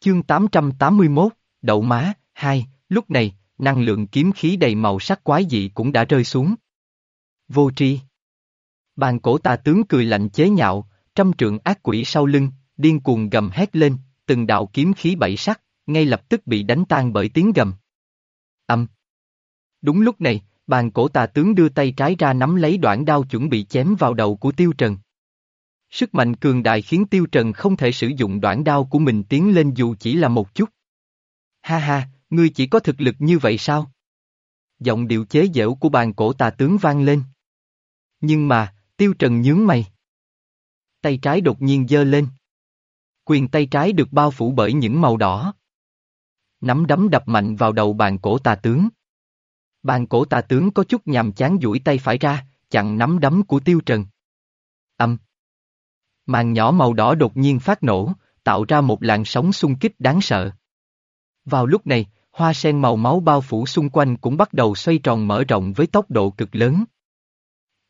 Chương 881, Đậu Má, 2, lúc này, năng lượng kiếm khí đầy màu sắc quái dị cũng đã rơi xuống. Vô tri. Bàn cổ tà tướng cười lạnh chế nhạo, trăm trượng ác quỷ sau lưng, điên cuồng gầm hét lên, từng đạo kiếm khí bảy sắc, ngay lập tức bị đánh tan bởi tiếng gầm. Âm. Đúng lúc này, bàn cổ tà tướng đưa tay trái ra nắm lấy đoạn đao chuẩn bị chém vào đầu của Tiêu Trần. Sức mạnh cường đại khiến Tiêu Trần không thể sử dụng đoạn đao của mình tiến lên dù chỉ là một chút. Ha ha, ngươi chỉ có thực lực như vậy sao? Giọng điệu chế giễu của bàn cổ tà tướng vang lên. Nhưng mà, Tiêu Trần nhướng mày. Tay trái đột nhiên giơ lên. Quyền tay trái được bao phủ bởi những màu đỏ. Nắm đấm đập mạnh vào đầu bàn cổ tà tướng. Bàn cổ tà tướng có chút nhàm chán duỗi tay phải ra, chặn nắm đấm của Tiêu Trần. Âm. Màn nhỏ màu đỏ đột nhiên phát nổ, tạo ra một làn sóng xung kích đáng sợ. Vào lúc này, hoa sen màu máu bao phủ xung quanh cũng bắt đầu xoay tròn mở rộng với tốc độ cực lớn.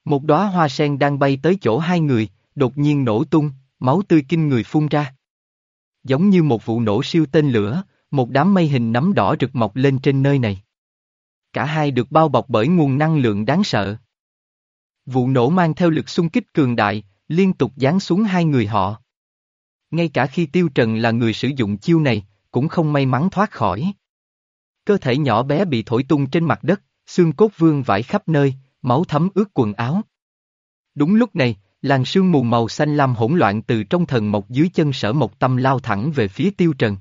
Một đóa hoa sen đang bay tới chỗ hai người, đột nhiên nổ tung, máu tươi kinh người phun ra. Giống như một vụ nổ siêu tên lửa, một đám mây hình nấm đỏ rực mọc lên trên nơi này. Cả hai được bao bọc bởi nguồn năng lượng đáng sợ. Vụ nổ mang theo lực xung kích cường đại, liên tục giáng xuống hai người họ. Ngay cả khi Tiêu Trần là người sử dụng chiêu này, cũng không may mắn thoát khỏi. Cơ thể nhỏ bé bị thổi tung trên mặt đất, xương cốt vương vãi khắp nơi, máu thấm ướt quần áo. Đúng lúc này, làn sương mù màu xanh lam hỗn loạn từ trong thần mộc dưới chân sở mộc tâm lao thẳng về phía tiêu trần.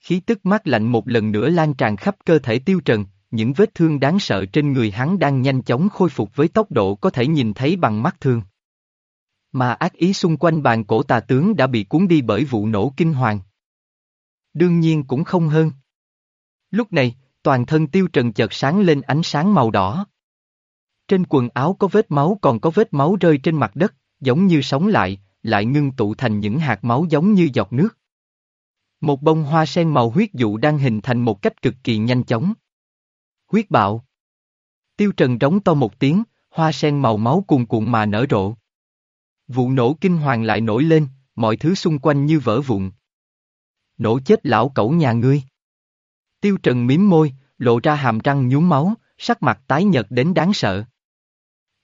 Khí tức mát lạnh một lần nữa lan tràn khắp cơ thể tiêu trần, những vết thương đáng sợ trên người hắn đang nhanh chóng khôi phục với tốc độ có thể nhìn thấy bằng mắt thường. Mà ác ý xung quanh bàn cổ tà tướng đã bị cuốn đi bởi vụ nổ kinh hoàng. Đương nhiên cũng không hơn. Lúc này, toàn thân tiêu trần chợt sáng lên ánh sáng màu đỏ. Trên quần áo có vết máu còn có vết máu rơi trên mặt đất, giống như sống lại, lại ngưng tụ thành những hạt máu giống như giọt nước. Một bông hoa sen màu huyết dụ đang hình thành một cách cực kỳ nhanh chóng. Huyết bạo. Tiêu trần rống to một tiếng, hoa sen màu máu cuồn cuộn mà nở rộ. Vụ nổ kinh hoàng lại nổi lên, mọi thứ xung quanh như vỡ vụn. Nổ chết lão cẩu nhà ngươi. Tiêu trần miếm môi, lộ ra hàm răng nhúm máu, sắc mặt tái nhợt đến đáng sợ.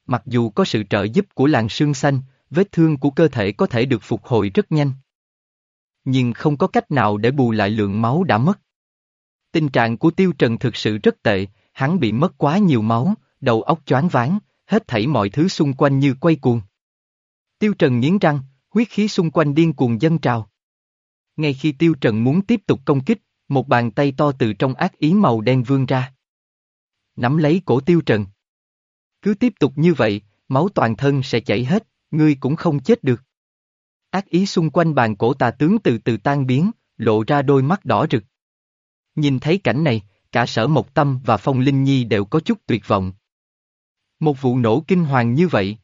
Mặc dù có sự trợ giúp của làng sương xanh, vết thương của cơ thể có thể được phục hồi rất nhanh. Nhưng không có cách nào để bù lại lượng máu đã mất. Tình trạng của Tiêu Trần thực sự rất tệ, hắn bị mất quá nhiều máu, đầu óc choáng váng, hết thảy mọi thứ xung quanh như quay cuồng. Tiêu Trần nghiến răng, huyết khí xung quanh điên cuồng dâng trào. Ngay khi Tiêu Trần muốn tiếp tục công kích, một bàn tay to từ trong ác ý màu đen vươn ra. Nắm lấy cổ Tiêu Trần. Cứ tiếp tục như vậy, máu toàn thân sẽ chảy hết, ngươi cũng không chết được. Ác ý xung quanh bàn cổ tà tướng từ từ tan biến, lộ ra đôi mắt đỏ rực. Nhìn thấy cảnh này, cả sở Mộc Tâm và Phong Linh Nhi đều có chút tuyệt vọng. Một vụ nổ kinh hoàng như vậy.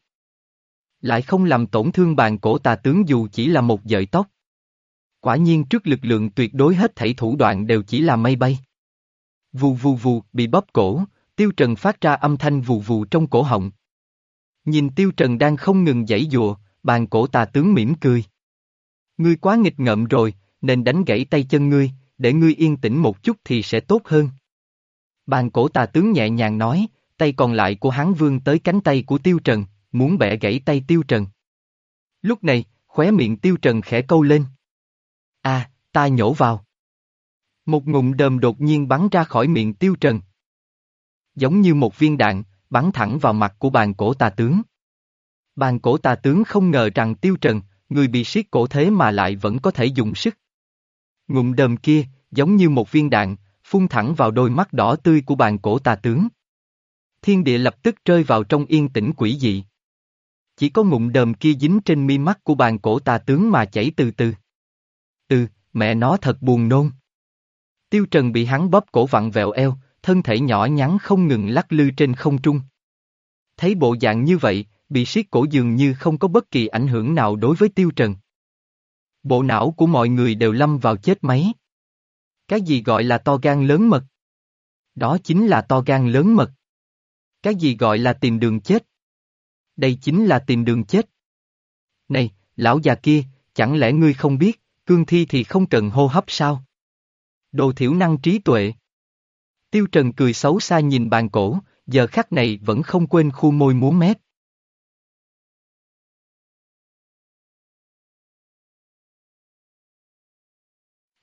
Lại không làm tổn thương bàn cổ tà tướng dù chỉ là một dợi tóc. Quả nhiên trước lực lượng tuyệt đối hết thảy thủ đoạn đều chỉ là mây bay. Vù vù vù, bị bóp cổ, Tiêu Trần phát ra âm thanh vù vù trong cổ họng. Nhìn Tiêu Trần đang không ngừng giãy dùa, bàn cổ tà tướng mỉm cười. Ngươi quá nghịch ngợm rồi, nên đánh gãy tay chân ngươi, để ngươi yên tĩnh một chút thì sẽ tốt hơn. Bàn cổ tà tướng nhẹ nhàng nói, tay còn lại của hắn vươn tới cánh tay của Tiêu Trần, muốn bẻ gãy tay Tiêu Trần. Lúc này, khóe miệng Tiêu Trần khẽ câu lên. À, ta nhổ vào. Một ngụm đờm đột nhiên bắn ra khỏi miệng Tiêu Trần, giống như một viên đạn, bắn thẳng vào mặt của bàn cổ tà tướng. Bàn cổ tà tướng không ngờ rằng tiêu trần, người bị siết cổ thế mà lại vẫn có thể dùng sức. Ngụm đờm kia, giống như một viên đạn, phun thẳng vào đôi mắt đỏ tươi của bàn cổ tà tướng. Thiên địa lập tức rơi vào trong yên tĩnh quỷ dị. Chỉ có ngụm đờm kia dính trên mi mắt của bàn cổ tà tướng mà chảy từ từ. Ừ, mẹ nó thật buồn nôn. Tiêu Trần bị hắn bóp cổ vặn vẹo eo, thân thể nhỏ nhắn không ngừng lắc lư trên không trung. Thấy bộ dạng như vậy, bị siết cổ dường như không có bất kỳ ảnh hưởng nào đối với tiêu trần. Bộ não của mọi người đều lâm vào chết máy. Cái gì gọi là to gan lớn mật? Đó chính là to gan lớn mật. Cái gì gọi là tìm đường chết? Đây chính là tìm đường chết. Này, lão già kia, chẳng lẽ ngươi không biết, cương thi thì không cần hô hấp sao? Đồ thiểu năng trí tuệ. Tiêu Trần cười xấu xa nhìn bàn cổ, giờ khắc này vẫn không quên khu môi múa mép.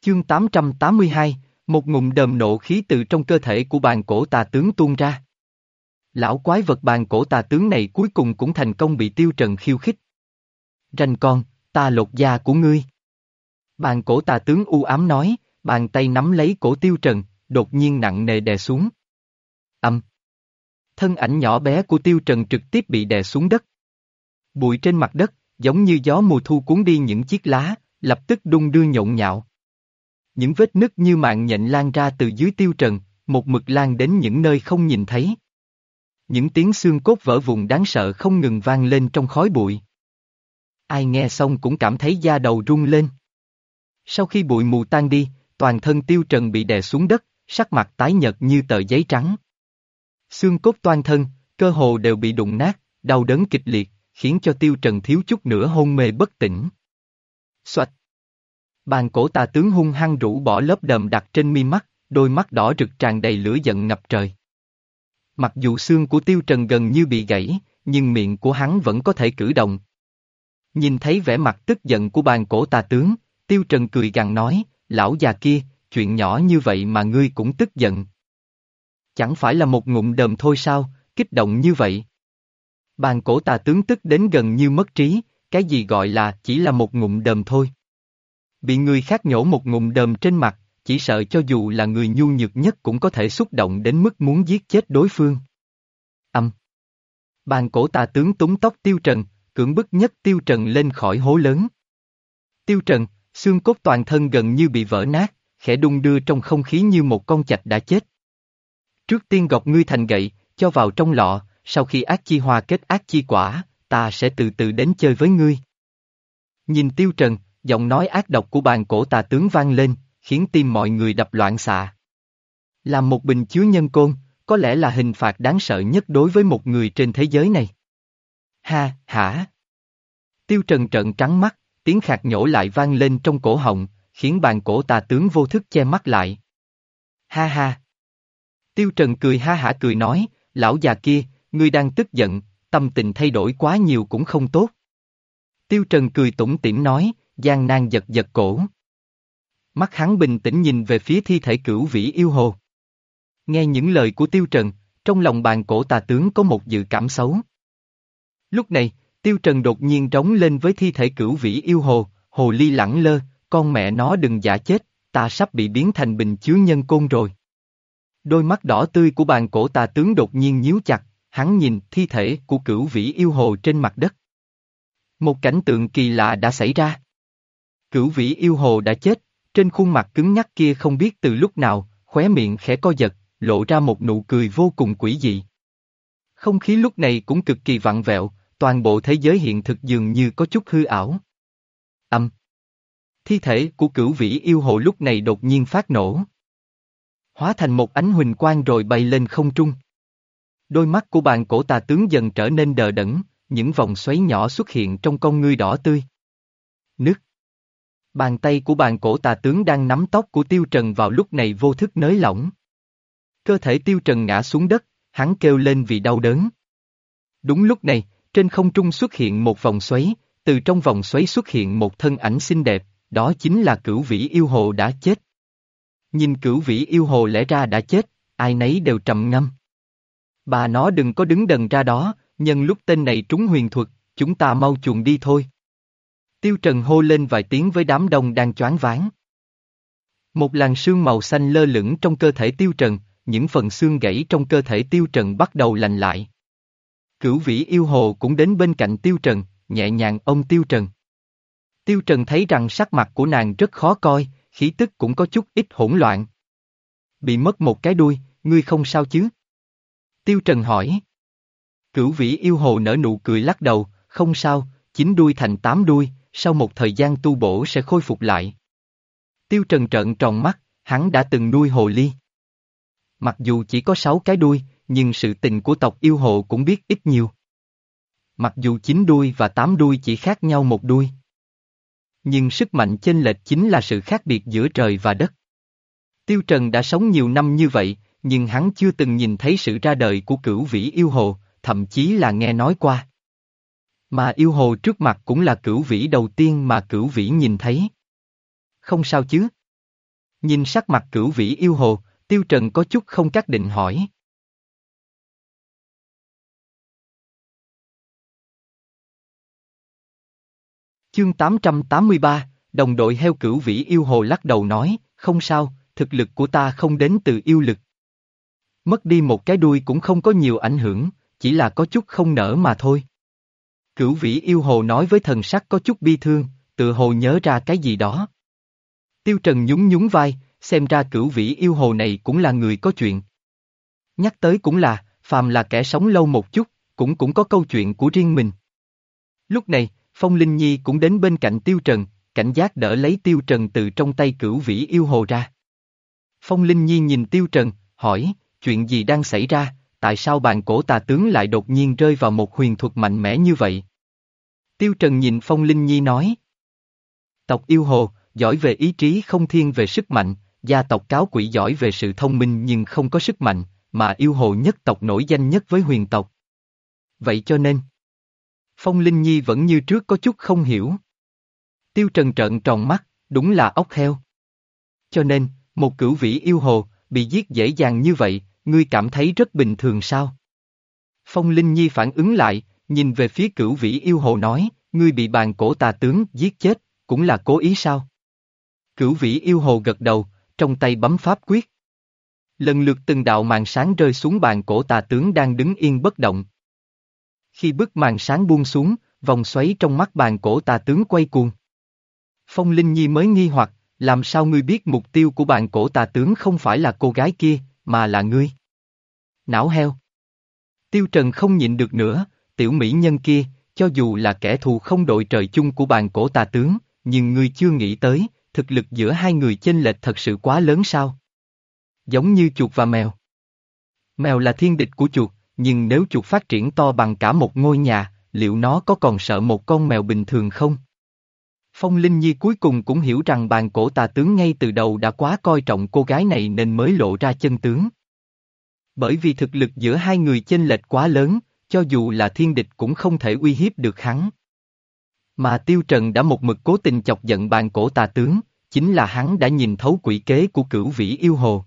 Chương 882, một ngụm đờm nộ khí từ trong cơ thể của bàn cổ tà tướng tuôn ra. Lão quái vật bàn cổ tà tướng này cuối cùng cũng thành công bị tiêu trần khiêu khích. Ranh con, ta lột da của ngươi. Bàn cổ tà tướng u ám nói, bàn tay nắm lấy cổ tiêu trần, đột nhiên nặng nề đè xuống. Âm. Thân ảnh nhỏ bé của tiêu trần trực tiếp bị đè xuống đất. Bụi trên mặt đất, giống như gió mùa thu cuốn đi những chiếc lá, lập tức đung đưa nhộn nhạo. Những vết nứt như mạng nhện lan ra từ dưới tiêu trần, một mực lan đến những nơi không nhìn thấy. Những tiếng xương cốt vỡ vùng đáng sợ không ngừng vang lên trong khói bụi. Ai nghe xong cũng cảm thấy da đầu rung lên. Sau khi bụi mù tan đi, toàn thân tiêu trần bị đè xuống đất, sắc mặt tái nhợt như tờ giấy trắng. Xương cốt toan thân, cơ hồ đều bị đụng nát, đau đớn kịch liệt, khiến cho tiêu trần thiếu chút nữa hôn mê bất tỉnh. Xoạch! Bàn cổ tà tướng hung hăng rũ bỏ lớp đờm đặt trên mi mắt, đôi mắt đỏ rực tràn đầy lửa giận ngập trời. Mặc dù xương của tiêu trần gần như bị gãy, nhưng miệng của hắn vẫn có thể cử động. Nhìn thấy vẻ mặt tức giận của bàn cổ tà tướng, tiêu trần cười gằn nói, lão già kia, chuyện nhỏ như vậy mà ngươi cũng tức giận. Chẳng phải là một ngụm đờm thôi sao, kích động như vậy. Bàn cổ tà tướng tức đến gần như mất trí, cái gì gọi là chỉ là một ngụm đờm thôi. Bị người khác nhổ một ngụm đờm trên mặt, chỉ sợ cho dù là người nhu nhược nhất cũng có thể xúc động đến mức muốn giết chết đối phương. Âm. Bàn cổ tà tướng túng tóc tiêu trần, cưỡng bức nhất tiêu trần lên khỏi hố lớn. Tiêu trần, xương cốt toàn thân gần như bị vỡ nát, khẽ đung đưa trong không khí như một con chạch đã chết. Trước tiên gọt ngươi thành gậy, cho vào trong lọ, sau khi ác chi hoa kết ác chi quả, ta sẽ từ từ đến chơi với ngươi. Nhìn tiêu trần, giọng nói ác độc của bàn cổ tà tướng vang lên, khiến tim mọi người đập loạn xạ. Làm một bình chứa nhân côn, có lẽ là hình phạt đáng sợ nhất đối với một người trên thế giới này. Ha, hả? Tiêu trần trợn trắng mắt, tiếng khạc nhổ lại vang lên trong cổ họng, khiến bàn cổ tà tướng vô thức che mắt lại. Ha ha! Tiêu Trần cười ha hả cười nói, lão già kia, ngươi đang tức giận, tâm tình thay đổi quá nhiều cũng không tốt. Tiêu Trần cười tủm tỉm nói, gian nan giật giật cổ. Mắt hắn bình tĩnh nhìn về phía thi thể cửu vĩ yêu hồ. Nghe những lời của Tiêu Trần, trong lòng bàn cổ tà tướng có một dự cảm xấu. Lúc này, Tiêu Trần đột nhiên trống lên với thi thể cửu vĩ yêu hồ, hồ ly lẳng lơ, con mẹ nó đừng giả chết, ta sắp bị biến thành bình chứa nhân côn rồi. Đôi mắt đỏ tươi của bàn cổ tà tướng đột nhiên nhíu chặt, hắn nhìn thi thể của cửu vĩ yêu hồ trên mặt đất. Một cảnh tượng kỳ lạ đã xảy ra. Cửu vĩ yêu hồ đã chết, trên khuôn mặt cứng nhắc kia không biết từ lúc nào, khóe miệng khẽ co giật, lộ ra một nụ cười vô cùng quỷ dị. Không khí lúc này cũng cực kỳ vặn vẹo, toàn bộ thế giới hiện thực dường như có chút hư ảo. Âm. Thi thể của cửu vĩ yêu hồ lúc này đột nhiên phát nổ. Hóa thành một ánh huỳnh quang rồi bay lên không trung. Đôi mắt của bàn cổ tà tướng dần trở nên đờ đẫn, những vòng xoáy nhỏ xuất hiện trong con ngươi đỏ tươi. Nước. Bàn tay của bàn cổ tà tướng đang nắm tóc của Tiêu Trần vào lúc này vô thức nới lỏng. Cơ thể Tiêu Trần ngã xuống đất, hắn kêu lên vì đau đớn. Đúng lúc này, trên không trung xuất hiện một vòng xoáy, từ trong vòng xoáy xuất hiện một thân ảnh xinh đẹp, đó chính là cửu vĩ yêu hồ đã chết. Nhìn cửu vĩ yêu hồ lẽ ra đã chết, ai nấy đều trầm ngâm. Bà nó đừng có đứng đần ra đó, nhân lúc tên này trúng huyền thuật, chúng ta mau chuồn đi thôi. Tiêu Trần hô lên vài tiếng với đám đông đang choáng váng. Một làn sương màu xanh lơ lửng trong cơ thể Tiêu Trần, những phần xương gãy trong cơ thể Tiêu Trần bắt đầu lành lại. Cửu vĩ yêu hồ cũng đến bên cạnh Tiêu Trần, nhẹ nhàng ôm Tiêu Trần. Tiêu Trần thấy rằng sắc mặt của nàng rất khó coi, khí tức cũng có chút ít hỗn loạn. Bị mất một cái đuôi, ngươi không sao chứ? Tiêu Trần hỏi. Cửu vĩ yêu hồ nở nụ cười lắc đầu, không sao, chín đuôi thành tám đuôi, sau một thời gian tu bổ sẽ khôi phục lại. Tiêu Trần trợn tròn mắt, hắn đã từng nuôi hồ ly. Mặc dù chỉ có sáu cái đuôi, nhưng sự tình của tộc yêu hồ cũng biết ít nhiều. Mặc dù chín đuôi và tám đuôi chỉ khác nhau một đuôi. nhưng sức mạnh chênh lệch chính là sự khác biệt giữa trời và đất. Tiêu Trần đã sống nhiều năm như vậy, nhưng hắn chưa từng nhìn thấy sự ra đời của cửu vĩ yêu hồ, thậm chí là nghe nói qua. Mà yêu hồ trước mặt cũng là cửu vĩ đầu tiên mà cửu vĩ nhìn thấy. Không sao chứ? Nhìn sắc mặt cửu vĩ yêu hồ, Tiêu Trần có chút không cắt định hỏi. Chương 883, đồng đội heo cửu vĩ yêu hồ lắc đầu nói, không sao, thực lực của ta không đến từ yêu lực. Mất đi một cái đuôi cũng không có nhiều ảnh hưởng, chỉ là có chút không nở mà thôi. Cửu vĩ yêu hồ nói với thần sắc có chút bi thương, tự hồ nhớ ra cái gì đó. Tiêu Trần nhún nhún vai, xem ra cửu vĩ yêu hồ này cũng là người có chuyện. Nhắc tới cũng là, phàm là kẻ sống lâu một chút, cũng cũng có câu chuyện của riêng mình. Lúc này, Phong Linh Nhi cũng đến bên cạnh Tiêu Trần, cảnh giác đỡ lấy Tiêu Trần từ trong tay cửu vĩ yêu hồ ra. Phong Linh Nhi nhìn Tiêu Trần, hỏi, chuyện gì đang xảy ra, tại sao bàn cổ tà tướng lại đột nhiên rơi vào một huyền thuật mạnh mẽ như vậy? Tiêu Trần nhìn Phong Linh Nhi nói. Tộc yêu hồ, giỏi về ý chí không thiên về sức mạnh, gia tộc cáo quỷ giỏi về sự thông minh nhưng không có sức mạnh, mà yêu hồ nhất tộc nổi danh nhất với huyền tộc. Vậy cho nên, Phong Linh Nhi vẫn như trước có chút không hiểu. Tiêu Trần trợn tròn mắt, đúng là ốc heo. Cho nên, một cửu vĩ yêu hồ, bị giết dễ dàng như vậy, ngươi cảm thấy rất bình thường sao? Phong Linh Nhi phản ứng lại, nhìn về phía cửu vĩ yêu hồ nói, ngươi bị bàn cổ tà tướng giết chết, cũng là cố ý sao? Cửu vĩ yêu hồ gật đầu, trong tay bấm pháp quyết. Lần lượt từng đạo màn sáng rơi xuống bàn cổ tà tướng đang đứng yên bất động. Khi bức màn sáng buông xuống, vòng xoáy trong mắt bàn cổ tà tướng quay cuồng. Phong Linh Nhi mới nghi hoặc, làm sao ngươi biết mục tiêu của bàn cổ tà tướng không phải là cô gái kia, mà là ngươi? Não heo. Tiêu Trần không nhịn được nữa, tiểu mỹ nhân kia, cho dù là kẻ thù không đội trời chung của bàn cổ tà tướng, nhưng ngươi chưa nghĩ tới, thực lực giữa hai người chênh lệch thật sự quá lớn sao? Giống như chuột và mèo. Mèo là thiên địch của chuột, nhưng nếu chuột phát triển to bằng cả một ngôi nhà, liệu nó có còn sợ một con mèo bình thường không? Phong Linh Nhi cuối cùng cũng hiểu rằng bàn cổ tà tướng ngay từ đầu đã quá coi trọng cô gái này nên mới lộ ra chân tướng. Bởi vì thực lực giữa hai người chênh lệch quá lớn, cho dù là thiên địch cũng không thể uy hiếp được hắn. Mà Tiêu Trần đã một mực cố tình chọc giận bàn cổ tà tướng, chính là hắn đã nhìn thấu quỷ kế của cửu vĩ yêu hồ.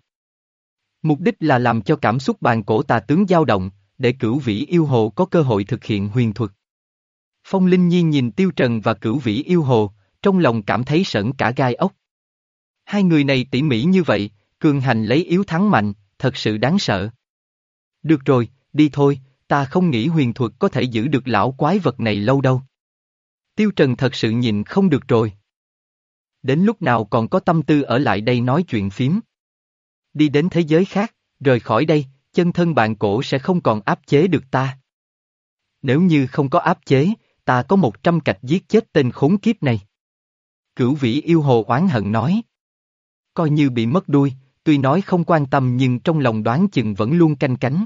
Mục đích là làm cho cảm xúc bàn cổ tà tướng dao động, để cửu vĩ yêu hồ có cơ hội thực hiện huyền thuật. Phong Linh Nhi nhìn Tiêu Trần và cửu vĩ yêu hồ, trong lòng cảm thấy sởn cả gai ốc. Hai người này tỉ mỉ như vậy, cường hành lấy yếu thắng mạnh, thật sự đáng sợ. Được rồi, đi thôi, ta không nghĩ huyền thuật có thể giữ được lão quái vật này lâu đâu. Tiêu Trần thật sự nhìn không được rồi. Đến lúc nào còn có tâm tư ở lại đây nói chuyện phím. Đi đến thế giới khác, rời khỏi đây, chân thân bạn cổ sẽ không còn áp chế được ta. Nếu như không có áp chế, ta có một trăm cạch giết chết tên khốn kiếp này. Cửu vĩ yêu hồ oán hận nói. Coi như bị mất đuôi, tuy nói không quan tâm nhưng trong lòng đoán chừng vẫn luôn canh cánh.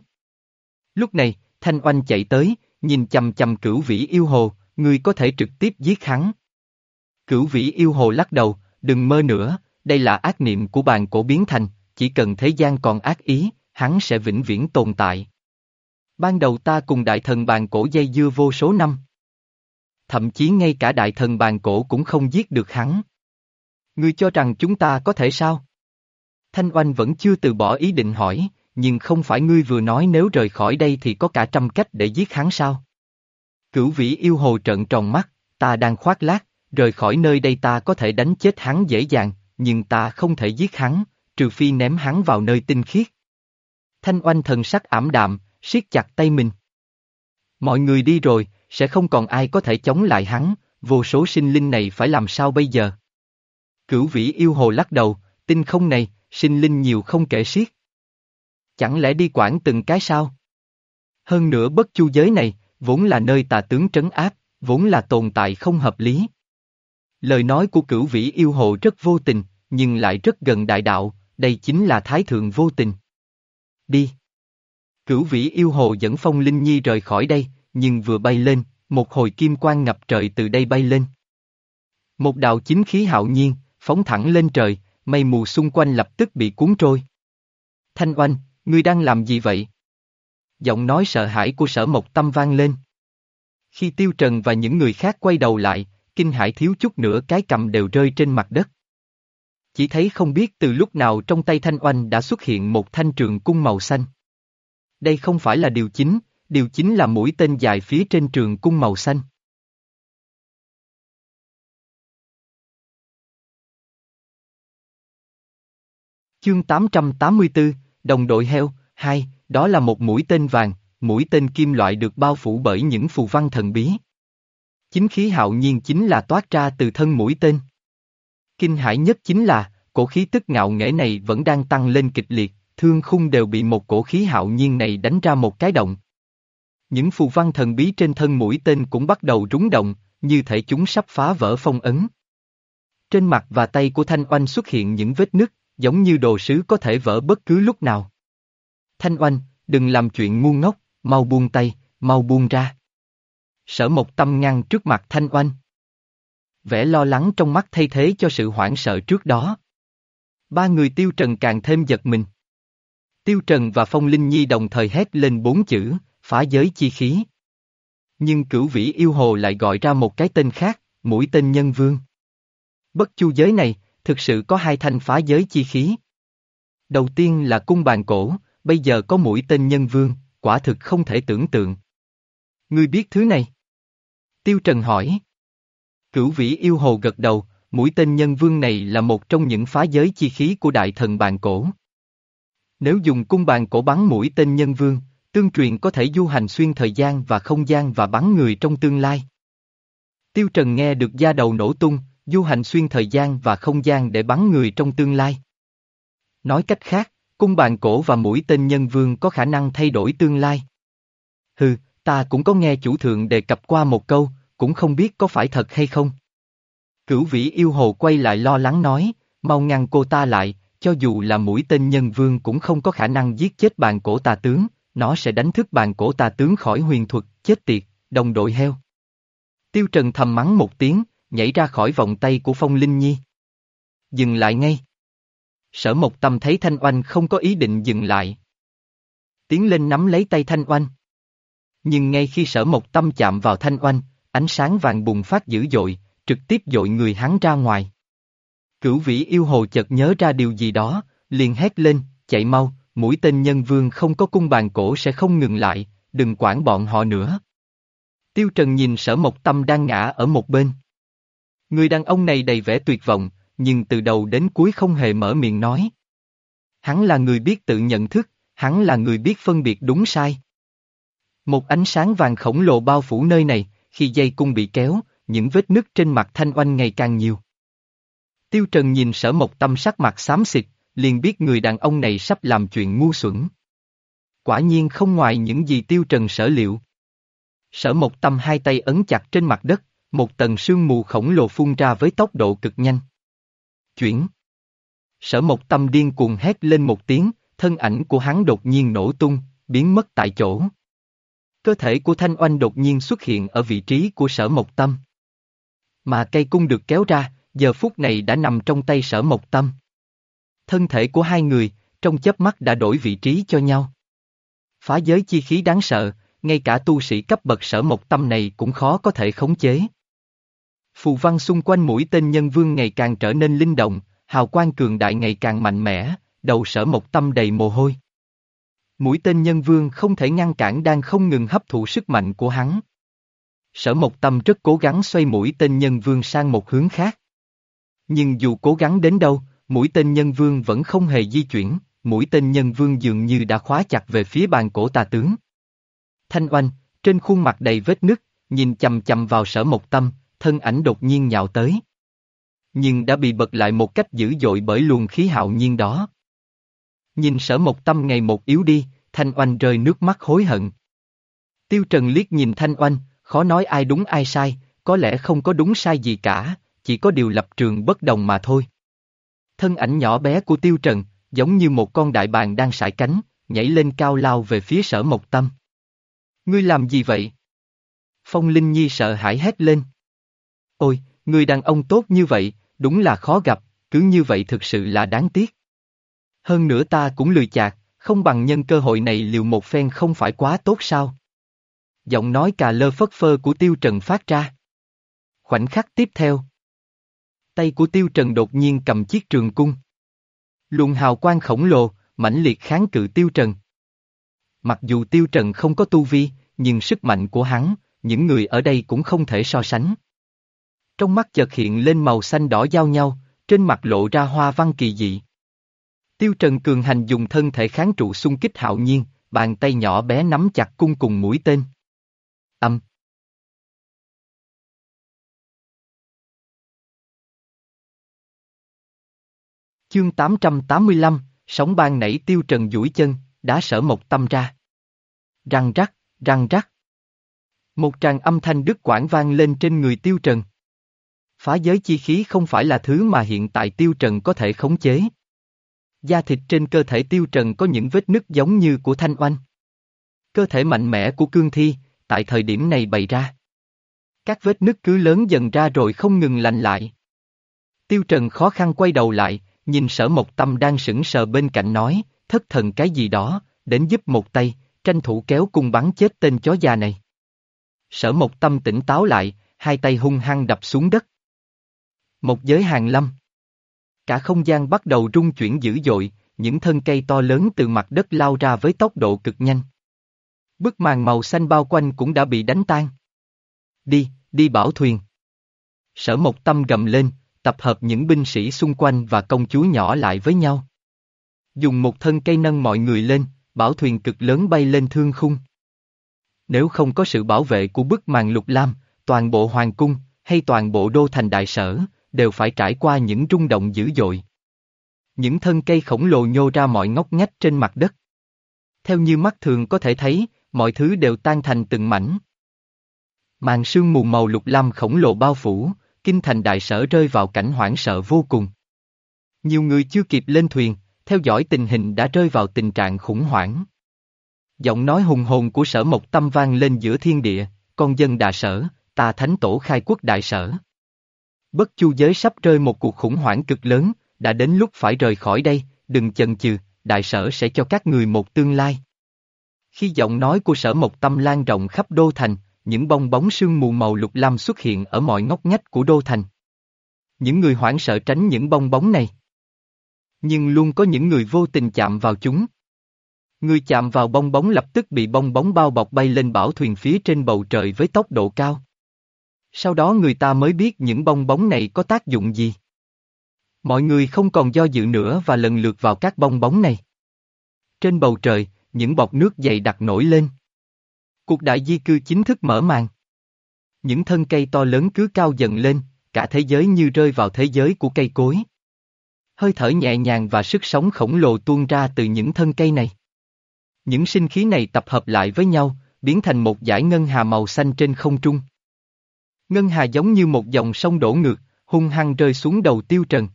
Lúc này, Thanh Oanh chạy tới, nhìn chầm chầm cửu vĩ yêu hồ, ngươi có thể trực tiếp giết hắn. Cửu vĩ yêu hồ lắc đầu, đừng mơ nữa, đây là ác niệm của bàn cổ biến thành, chỉ cần thế gian còn ác ý, hắn sẽ vĩnh viễn tồn tại. Ban đầu ta cùng đại thần bàn cổ dây dưa vô số năm. Thậm chí ngay cả đại thần bàn cổ cũng không giết được hắn. Ngươi cho rằng chúng ta có thể sao? Thanh Oanh vẫn chưa từ bỏ ý định hỏi, nhưng không phải ngươi vừa nói nếu rời khỏi đây thì có cả trăm cách để giết hắn sao? Cửu vĩ yêu hồ trợn tròn mắt, ta đang khoác lác, rời khỏi nơi đây ta có thể đánh chết hắn dễ dàng, nhưng ta không thể giết hắn, trừ phi ném hắn vào nơi tinh khiết. Thanh oanh thần sắc ảm đạm, siết chặt tay mình. Mọi người đi rồi, sẽ không còn ai có thể chống lại hắn, vô số sinh linh này phải làm sao bây giờ? Cửu vĩ yêu hồ lắc đầu, tinh không này, sinh linh nhiều không kể xiết. Chẳng lẽ đi quản từng cái sao? Hơn nữa bất chu giới này, vốn là nơi tà tướng trấn áp, vốn là tồn tại không hợp lý. Lời nói của cửu vĩ yêu hồ rất vô tình, nhưng lại rất gần đại đạo, đây chính là thái thượng vô tình. Đi. Cửu vĩ yêu hồ dẫn phong linh nhi rời khỏi đây, nhưng vừa bay lên, một hồi kim quang ngập trời từ đây bay lên. Một đạo chính khí hạo nhiên, phóng thẳng lên trời, mây mù xung quanh lập tức bị cuốn trôi. Thanh oanh, ngươi đang làm gì vậy? Giọng nói sợ hãi của sở mộc tâm vang lên. Khi Tiêu Trần và những người khác quay đầu lại, kinh hãi thiếu chút nữa cái cầm đều rơi trên mặt đất. Chỉ thấy không biết từ lúc nào trong tay Thanh Oanh đã xuất hiện một thanh trường cung màu xanh. Đây không phải là điều chính, điều chính là mũi tên dài phía trên trường cung màu xanh. Chương 884, Đồng đội heo, 2, đó là một mũi tên vàng, mũi tên kim loại được bao phủ bởi những phù văn thần bí. Chính khí hạo nhiên chính là toát ra từ thân mũi tên. Kinh hãi nhất chính là, cổ khí tức ngạo nghễ này vẫn đang tăng lên kịch liệt, thương khung đều bị một cổ khí hạo nhiên này đánh ra một cái động. Những phù văn thần bí trên thân mũi tên cũng bắt đầu rúng động, như thể chúng sắp phá vỡ phong ấn. Trên mặt và tay của Thanh Oanh xuất hiện những vết nứt, giống như đồ sứ có thể vỡ bất cứ lúc nào. Thanh Oanh, đừng làm chuyện ngu ngốc, mau buông tay, mau buông ra. Sở Mộc Tâm ngăn trước mặt Thanh Oanh. Vẻ lo lắng trong mắt thay thế cho sự hoảng sợ trước đó. Ba người Tiêu Trần càng thêm giật mình. Tiêu Trần và Phong Linh Nhi đồng thời hét lên bốn chữ, phá giới chi khí. Nhưng cửu vĩ yêu hồ lại gọi ra một cái tên khác, mũi tên nhân vương. Bất chu giới này, thực sự có hai thanh phá giới chi khí. Đầu tiên là cung bàn cổ, bây giờ có mũi tên nhân vương, quả thực không thể tưởng tượng. Ngươi biết thứ này? Tiêu Trần hỏi. Cửu vĩ yêu hồ gật đầu, mũi tên nhân vương này là một trong những phá giới chi khí của đại thần bàn cổ. Nếu dùng cung bàn cổ bắn mũi tên nhân vương, tương truyền có thể du hành xuyên thời gian và không gian và bắn người trong tương lai. Tiêu Trần nghe được da đầu nổ tung, du hành xuyên thời gian và không gian để bắn người trong tương lai. Nói cách khác, cung bàn cổ và mũi tên nhân vương có khả năng thay đổi tương lai. Hừ, ta cũng có nghe chủ thượng đề cập qua một câu, cũng không biết có phải thật hay không. Cửu vĩ yêu hồ quay lại lo lắng nói, mau ngăn cô ta lại, cho dù là mũi tên nhân vương cũng không có khả năng giết chết bàn cổ tà tướng, nó sẽ đánh thức bàn cổ tà tướng khỏi huyền thuật, chết tiệt, đồng đội heo. Tiêu Trần thầm mắng một tiếng, nhảy ra khỏi vòng tay của Phong Linh Nhi. Dừng lại ngay. Sở Mộc Tâm thấy Thanh Oanh không có ý định dừng lại. Tiến lên nắm lấy tay Thanh Oanh. Nhưng ngay khi Sở Mộc Tâm chạm vào Thanh Oanh, ánh sáng vàng bùng phát dữ dội, trực tiếp dội người hắn ra ngoài. Cửu vĩ yêu hồ chợt nhớ ra điều gì đó, liền hét lên, chạy mau, mũi tên nhân vương không có cung bàn cổ sẽ không ngừng lại, đừng quản bọn họ nữa. Tiêu Trần nhìn sở mộc tâm đang ngã ở một bên. Người đàn ông này đầy vẻ tuyệt vọng, nhưng từ đầu đến cuối không hề mở miệng nói. Hắn là người biết tự nhận thức, hắn là người biết phân biệt đúng sai. Một ánh sáng vàng khổng lồ bao phủ nơi này, khi dây cung bị kéo, những vết nứt trên mặt thanh oanh ngày càng nhiều. Tiêu Trần nhìn sở mộc tâm sắc mặt xám xịt, liền biết người đàn ông này sắp làm chuyện ngu xuẩn. Quả nhiên không ngoài những gì Tiêu Trần sở liệu. Sở mộc tâm hai tay ấn chặt trên mặt đất, một tầng sương mù khổng lồ phun ra với tốc độ cực nhanh. Chuyển. Sở mộc tâm điên cuồng hét lên một tiếng, thân ảnh của hắn đột nhiên nổ tung, biến mất tại chỗ. Cơ thể của Thanh Oanh đột nhiên xuất hiện ở vị trí của sở mộc tâm. Mà cây cung được kéo ra, giờ phút này đã nằm trong tay sở mộc tâm. Thân thể của hai người, trong chớp mắt đã đổi vị trí cho nhau. Phá giới chi khí đáng sợ, ngay cả tu sĩ cấp bậc sở mộc tâm này cũng khó có thể khống chế. Phù văn xung quanh mũi tên nhân vương ngày càng trở nên linh động, hào quang cường đại ngày càng mạnh mẽ, đầu sở mộc tâm đầy mồ hôi. Mũi tên nhân vương không thể ngăn cản đang không ngừng hấp thụ sức mạnh của hắn. Sở Mộc Tâm rất cố gắng xoay mũi tên nhân vương sang một hướng khác. Nhưng dù cố gắng đến đâu, mũi tên nhân vương vẫn không hề di chuyển, mũi tên nhân vương dường như đã khóa chặt về phía bàn cổ tà tướng. Thanh oanh, trên khuôn mặt đầy vết nứt, nhìn chầm chầm vào sở Mộc Tâm, thân ảnh đột nhiên nhạo tới. Nhưng đã bị bật lại một cách dữ dội bởi luồng khí hạo nhiên đó. Nhìn sở Mộc Tâm ngày một yếu đi, Thanh oanh rơi nước mắt hối hận. Tiêu Trần liếc nhìn Thanh oanh, khó nói ai đúng ai sai, có lẽ không có đúng sai gì cả, chỉ có điều lập trường bất đồng mà thôi. Thân ảnh nhỏ bé của Tiêu Trần, giống như một con đại bàng đang sải cánh, nhảy lên cao lao về phía sở Mộc Tâm. Ngươi làm gì vậy? Phong Linh Nhi sợ hãi hét lên. Ôi, người đàn ông tốt như vậy, đúng là khó gặp, cứ như vậy thực sự là đáng tiếc. Hơn nữa ta cũng lười chạc, không bằng nhân cơ hội này liều một phen không phải quá tốt sao? Giọng nói cà lơ phất phơ của Tiêu Trần phát ra. Khoảnh khắc tiếp theo. Tay của Tiêu Trần đột nhiên cầm chiếc trường cung. Luồng hào quang khổng lồ, mãnh liệt kháng cự Tiêu Trần. Mặc dù Tiêu Trần không có tu vi, nhưng sức mạnh của hắn, những người ở đây cũng không thể so sánh. Trong mắt chợt hiện lên màu xanh đỏ giao nhau, trên mặt lộ ra hoa văn kỳ dị. Tiêu Trần cường hành dùng thân thể kháng trụ xung kích hạo nhiên, bàn tay nhỏ bé nắm chặt cung cùng mũi tên. Âm. Chương 885, sóng ban nảy Tiêu Trần duỗi chân, đá sở một tâm ra. Răng rắc, răng rắc. Một tràng âm thanh đứt quãng vang lên trên người Tiêu Trần. Phá giới chi khí không phải là thứ mà hiện tại Tiêu Trần có thể khống chế. Da thịt trên cơ thể Tiêu Trần có những vết nứt giống như của Thanh Oanh. Cơ thể mạnh mẽ của Cương Thi, tại thời điểm này bày ra. Các vết nứt cứ lớn dần ra rồi không ngừng lành lại. Tiêu Trần khó khăn quay đầu lại, nhìn sở một tâm đang sững sờ bên cạnh nói, thất thần cái gì đó, đến giúp một tay, tranh thủ kéo cung bắn chết tên chó già này. Sở một tâm tỉnh táo lại, hai tay hung hăng đập xuống đất. Một giới hàng lâm. Cả không gian bắt đầu rung chuyển dữ dội, những thân cây to lớn từ mặt đất lao ra với tốc độ cực nhanh. Bức màn màu xanh bao quanh cũng đã bị đánh tan. Đi, đi bảo thuyền. Sở một tâm gầm lên, tập hợp những binh sĩ xung quanh và công chúa nhỏ lại với nhau. Dùng một thân cây nâng mọi người lên, bảo thuyền cực lớn bay lên thương khung. Nếu không có sự bảo vệ của bức màn lục lam, toàn bộ hoàng cung, hay toàn bộ đô thành đại sở, đều phải trải qua những rung động dữ dội. Những thân cây khổng lồ nhô ra mọi ngóc ngách trên mặt đất. Theo như mắt thường có thể thấy, mọi thứ đều tan thành từng mảnh. Màn sương mù màu lục lam khổng lồ bao phủ, kinh thành đại sở rơi vào cảnh hoảng sợ vô cùng. Nhiều người chưa kịp lên thuyền, theo dõi tình hình đã rơi vào tình trạng khủng hoảng. Giọng nói hùng hồn của sở mộc tâm vang lên giữa thiên địa, con dân đại sở, ta thánh tổ khai quốc đại sở. Bất chu giới sắp rơi một cuộc khủng hoảng cực lớn, đã đến lúc phải rời khỏi đây, đừng chần chừ, đại sở sẽ cho các người một tương lai. Khi giọng nói của sở mộc tâm lan rộng khắp đô thành, những bong bóng sương mù màu lục lam xuất hiện ở mọi ngóc ngách của đô thành. Những người hoảng sợ tránh những bong bóng này. Nhưng luôn có những người vô tình chạm vào chúng. Người chạm vào bong bóng lập tức bị bong bóng bao bọc bay lên bảo thuyền phía trên bầu trời với tốc độ cao. Sau đó người ta mới biết những bong bóng này có tác dụng gì. Mọi người không còn do dự nữa và lần lượt vào các bong bóng này. Trên bầu trời, những bọt nước dày đặc nổi lên. Cuộc đại di cư chính thức mở màn. Những thân cây to lớn cứ cao dần lên, cả thế giới như rơi vào thế giới của cây cối. Hơi thở nhẹ nhàng và sức sống khổng lồ tuôn ra từ những thân cây này. Những sinh khí này tập hợp lại với nhau, biến thành một dải ngân hà màu xanh trên không trung. Ngân hà giống như một dòng sông đổ ngược, hung hăng rơi xuống đầu tiêu trần.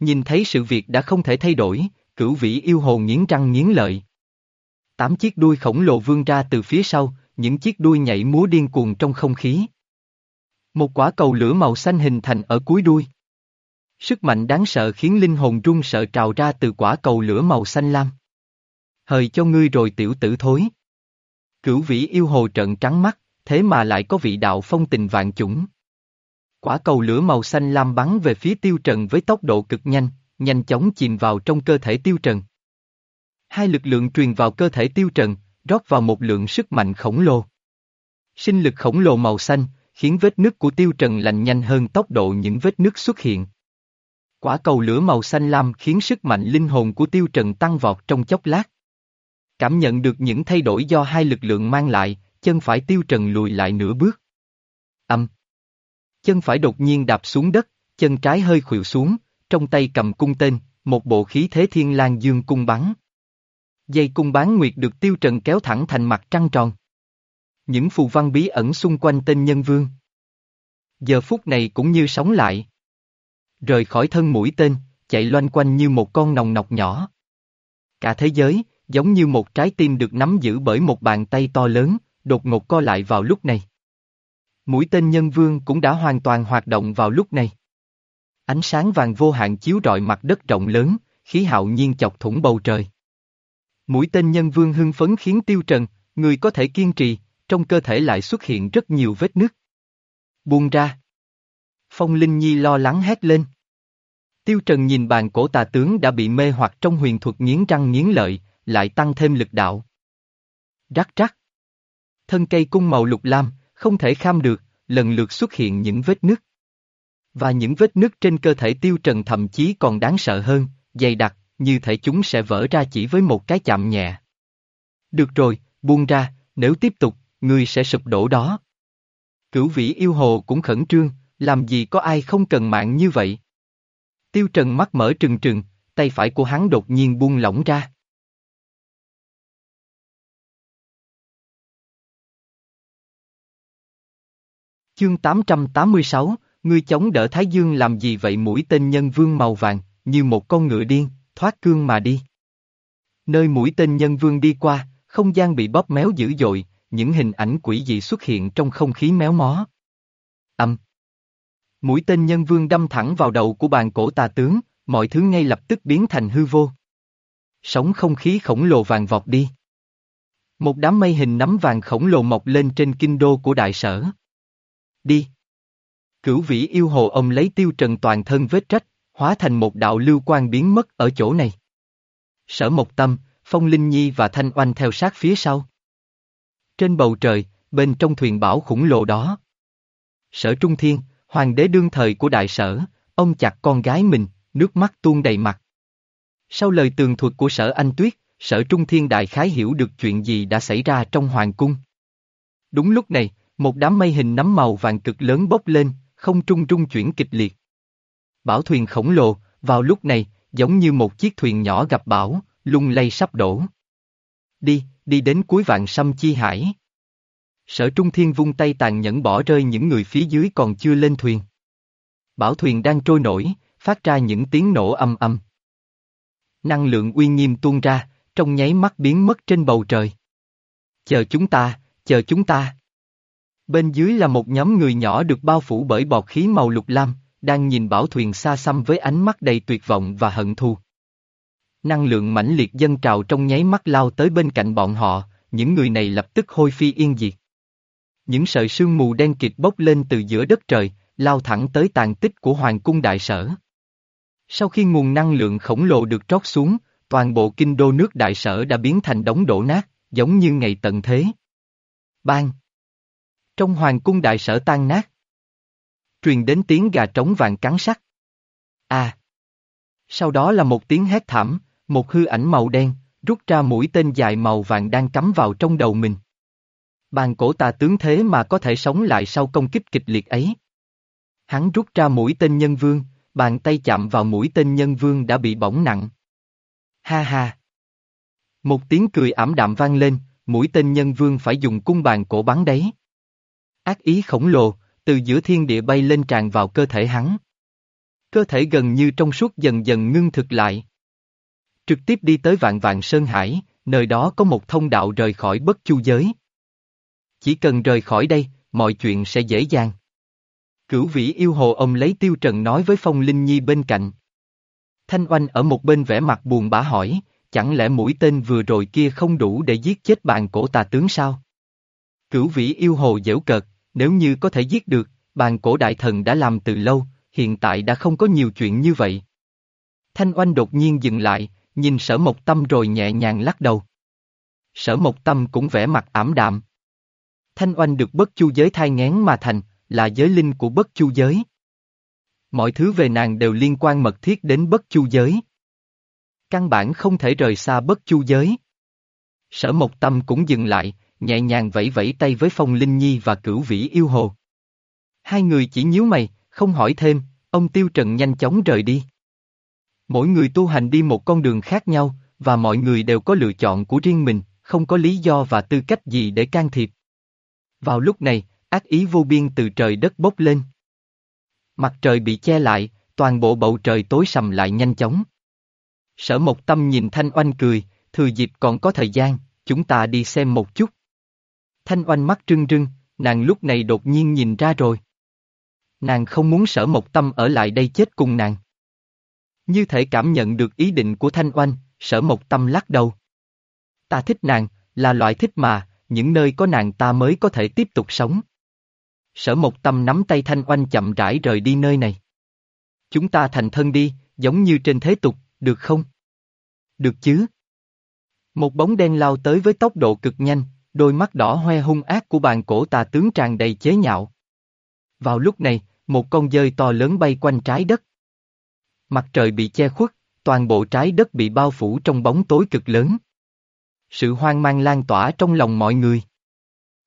Nhìn thấy sự việc đã không thể thay đổi, cửu vĩ yêu hồ nghiến răng nghiến lợi. Tám chiếc đuôi khổng lồ vươn ra từ phía sau, những chiếc đuôi nhảy múa điên cuồng trong không khí. Một quả cầu lửa màu xanh hình thành ở cuối đuôi. Sức mạnh đáng sợ khiến linh hồn run sợ trào ra từ quả cầu lửa màu xanh lam. Hời cho ngươi rồi tiểu tử thối. Cửu vĩ yêu hồ trận trắng mắt, thế mà lại có vị đạo phong tình vạn chủng. Quả cầu lửa màu xanh lam bắn về phía tiêu trần với tốc độ cực nhanh, nhanh chóng chìm vào trong cơ thể tiêu trần. Hai lực lượng truyền vào cơ thể tiêu trần, rót vào một lượng sức mạnh khổng lồ. Sinh lực khổng lồ màu xanh, khiến vết nứt của tiêu trần lành nhanh hơn tốc độ những vết nứt xuất hiện. Quả cầu lửa màu xanh lam khiến sức mạnh linh hồn của tiêu trần tăng vọt trong chốc lát. Cảm nhận được những thay đổi do hai lực lượng mang lại, chân phải tiêu trần lùi lại nửa bước. Âm. Chân phải đột nhiên đạp xuống đất, chân trái hơi khuỵu xuống, trong tay cầm cung tên, một bộ khí thế thiên lang dương cung bắn. Dây cung bán nguyệt được tiêu trần kéo thẳng thành mặt trăng tròn. Những phù văn bí ẩn xung quanh tên nhân vương. Giờ phút này cũng như sống lại. Rời khỏi thân mũi tên, chạy loanh quanh như một con nòng nọc nhỏ. Cả thế giới, giống như một trái tim được nắm giữ bởi một bàn tay to lớn, đột ngột co lại vào lúc này. Mũi tên nhân vương cũng đã hoàn toàn hoạt động vào lúc này. Ánh sáng vàng vô hạn chiếu rọi mặt đất rộng lớn, khí hạo nhiên chọc thủng bầu trời. Mũi tên nhân vương hưng phấn khiến tiêu trần, người có thể kiên trì, trong cơ thể lại xuất hiện rất nhiều vết nứt. Buông ra. Phong Linh Nhi lo lắng hét lên. Tiêu Trần nhìn bàn cổ tà tướng đã bị mê hoặc trong huyền thuật nghiến răng nghiến lợi, lại tăng thêm lực đạo. Rắc rắc. Thân cây cung màu lục lam, không thể kham được, lần lượt xuất hiện những vết nứt. Và những vết nứt trên cơ thể Tiêu Trần thậm chí còn đáng sợ hơn, dày đặc, như thể chúng sẽ vỡ ra chỉ với một cái chạm nhẹ. Được rồi, buông ra, nếu tiếp tục, ngươi sẽ sụp đổ đó. Cửu vĩ yêu hồ cũng khẩn trương, làm gì có ai không cần mạng như vậy. Tiêu Trần mắt mở trừng trừng, tay phải của hắn đột nhiên buông lỏng ra. Chương 886, ngươi chống đỡ Thái Dương làm gì vậy mũi tên nhân vương màu vàng, như một con ngựa điên, thoát cương mà đi. Nơi mũi tên nhân vương đi qua, không gian bị bóp méo dữ dội, những hình ảnh quỷ dị xuất hiện trong không khí méo mó. Âm. Mũi tên nhân vương đâm thẳng vào đầu của bàn cổ tà tướng, mọi thứ ngay lập tức biến thành hư vô. Sóng không khí khổng lồ vàng vọt đi. Một đám mây hình nắm vàng khổng lồ mọc lên trên kinh đô của đại sở. Đi. Cửu vĩ yêu hồ ông lấy tiêu trần toàn thân vết trách, hóa thành một đạo lưu quan biến mất ở chỗ này. Sở Mộc Tâm, Phong Linh Nhi và Thanh Oanh theo sát phía sau. Trên bầu trời, bên trong thuyền bảo khủng lồ đó. Sở Trung Thiên, hoàng đế đương thời của đại sở, ông chặt con gái mình, nước mắt tuôn đầy mặt. Sau lời tường thuật của sở Anh Tuyết, sở Trung Thiên đại khái hiểu được chuyện gì đã xảy ra trong hoàng cung. Đúng lúc này, một đám mây hình nắm màu vàng cực lớn bốc lên, không trung trung chuyển kịch liệt. Bảo thuyền khổng lồ, vào lúc này, giống như một chiếc thuyền nhỏ gặp bão, lung lay sắp đổ. Đi, đi đến cuối vạn sâm chi hải. Sở Trung Thiên vung tay tàn nhẫn bỏ rơi những người phía dưới còn chưa lên thuyền. Bảo thuyền đang trôi nổi, phát ra những tiếng nổ âm âm. Năng lượng uy nghiêm tuôn ra, trong nháy mắt biến mất trên bầu trời. Chờ chúng ta, chờ chúng ta. Bên dưới là một nhóm người nhỏ được bao phủ bởi bọt khí màu lục lam, đang nhìn bảo thuyền xa xăm với ánh mắt đầy tuyệt vọng và hận thù. Năng lượng mãnh liệt dân trào trong nháy mắt lao tới bên cạnh bọn họ, những người này lập tức hôi phi yên diệt. Những sợi sương mù đen kịt bốc lên từ giữa đất trời, lao thẳng tới tàn tích của Hoàng cung đại sở. Sau khi nguồn năng lượng khổng lồ được trót xuống, toàn bộ kinh đô nước đại sở đã biến thành đống đổ nát, giống như ngày tận thế. Bang! Trong hoàng cung đại sở tan nát. Truyền đến tiếng gà trống vàng cắn sắt. À! Sau đó là một tiếng hét thảm, một hư ảnh màu đen, rút ra mũi tên dài màu vàng đang cắm vào trong đầu mình. Bàn cổ tà tướng thế mà có thể sống lại sau công kích kịch liệt ấy. Hắn rút ra mũi tên nhân vương, bàn tay chạm vào mũi tên nhân vương đã bị bỏng nặng. Ha ha! Một tiếng cười ảm đạm vang lên, mũi tên nhân vương phải dùng cung bàn cổ bắn đấy. Ác ý khổng lồ, từ giữa thiên địa bay lên tràn vào cơ thể hắn. Cơ thể gần như trong suốt dần dần ngưng thực lại. Trực tiếp đi tới vạn vạn Sơn Hải, nơi đó có một thông đạo rời khỏi bất chu giới. Chỉ cần rời khỏi đây, mọi chuyện sẽ dễ dàng. Cửu vĩ yêu hồ ông lấy tiêu trần nói với Phong Linh Nhi bên cạnh. Thanh oanh ở một bên vẻ mặt buồn bã hỏi, chẳng lẽ mũi tên vừa rồi kia không đủ để giết chết bàn cổ tà tướng sao? Cửu vĩ yêu hồ dễu cợt, nếu như có thể giết được, bàn cổ đại thần đã làm từ lâu, hiện tại đã không có nhiều chuyện như vậy. Thanh oanh đột nhiên dừng lại, nhìn sở mộc tâm rồi nhẹ nhàng lắc đầu. Sở mộc tâm cũng vẻ mặt ảm đạm. Thanh oanh được bất chu giới thai ngén mà thành, là giới linh của bất chu giới. Mọi thứ về nàng đều liên quan mật thiết đến bất chu giới. Căn bản không thể rời xa bất chu giới. Sở Mộc Tâm cũng dừng lại, nhẹ nhàng vẫy vẫy tay với Phong Linh Nhi và Cửu Vĩ Yêu Hồ. Hai người chỉ nhíu mày, không hỏi thêm, ông Tiêu Trần nhanh chóng rời đi. Mỗi người tu hành đi một con đường khác nhau, và mọi người đều có lựa chọn của riêng mình, không có lý do và tư cách gì để can thiệp. Vào lúc này, ác ý vô biên từ trời đất bốc lên. Mặt trời bị che lại, toàn bộ bầu trời tối sầm lại nhanh chóng. Sở Mộc Tâm nhìn Thanh Oanh cười, thừa dịp còn có thời gian, chúng ta đi xem một chút. Thanh Oanh mắt trưng trưng, nàng lúc này đột nhiên nhìn ra rồi. Nàng không muốn sở Mộc tâm ở lại đây chết cùng nàng. Như thể cảm nhận được ý định của Thanh Oanh, sở Mộc tâm lắc đầu. Ta thích nàng, là loại thích mà, những nơi có nàng ta mới có thể tiếp tục sống. Sở Mộc tâm nắm tay Thanh Oanh chậm rãi rời đi nơi này. Chúng ta thành thân đi, giống như trên thế tục, được không? Được chứ? Một bóng đen lao tới với tốc độ cực nhanh, đôi mắt đỏ hoe hung ác của bàn cổ tà tướng tràn đầy chế nhạo. Vào lúc này, một con dơi to lớn bay quanh trái đất. Mặt trời bị che khuất, toàn bộ trái đất bị bao phủ trong bóng tối cực lớn. Sự hoang mang lan tỏa trong lòng mọi người.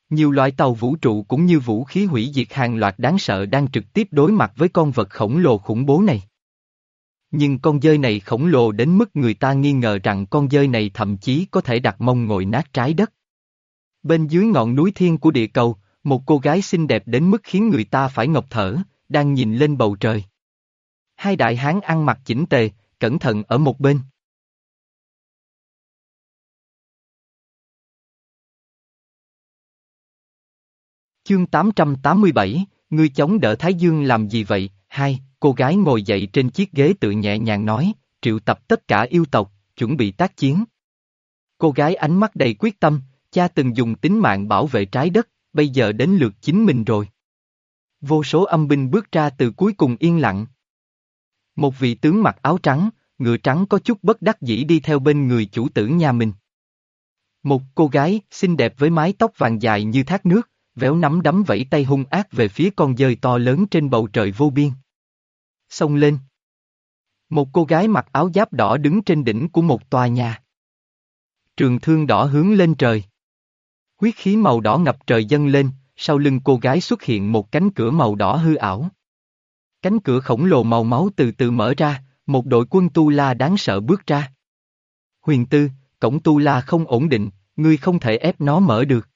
Nhiều loại tàu vũ trụ cũng như vũ khí hủy diệt hàng loạt đáng sợ đang trực tiếp đối mặt với con vật khổng lồ khủng bố này. Nhưng con dơi này khổng lồ đến mức người ta nghi ngờ rằng con dơi này thậm chí có thể đặt mông ngồi nát trái đất. Bên dưới ngọn núi thiên của địa cầu, một cô gái xinh đẹp đến mức khiến người ta phải ngọc thở, đang nhìn lên bầu trời. Hai đại hán ăn mặc chỉnh tề, cẩn thận ở một bên. Chương 887, ngươi chống đỡ Thái Dương làm gì vậy? Hai, cô gái ngồi dậy trên chiếc ghế tự nhẹ nhàng nói, triệu tập tất cả yêu tộc, chuẩn bị tác chiến. Cô gái ánh mắt đầy quyết tâm, cha từng dùng tính mạng bảo vệ trái đất, bây giờ đến lượt chính mình rồi. Vô số âm binh bước ra từ cuối cùng yên lặng. Một vị tướng mặc áo trắng, ngựa trắng có chút bất đắc dĩ đi theo bên người chủ tử nhà mình. Một cô gái xinh đẹp với mái tóc vàng dài như thác nước, véo nắm đấm vẫy tay hung ác về phía con dơi to lớn trên bầu trời vô biên. Xông lên. Một cô gái mặc áo giáp đỏ đứng trên đỉnh của một tòa nhà. Trường thương đỏ hướng lên trời. Huyết khí màu đỏ ngập trời dâng lên, sau lưng cô gái xuất hiện một cánh cửa màu đỏ hư ảo. Cánh cửa khổng lồ màu máu từ từ mở ra, một đội quân Tu La đáng sợ bước ra. Huyền Tư, cổng Tu La không ổn định, ngươi không thể ép nó mở được.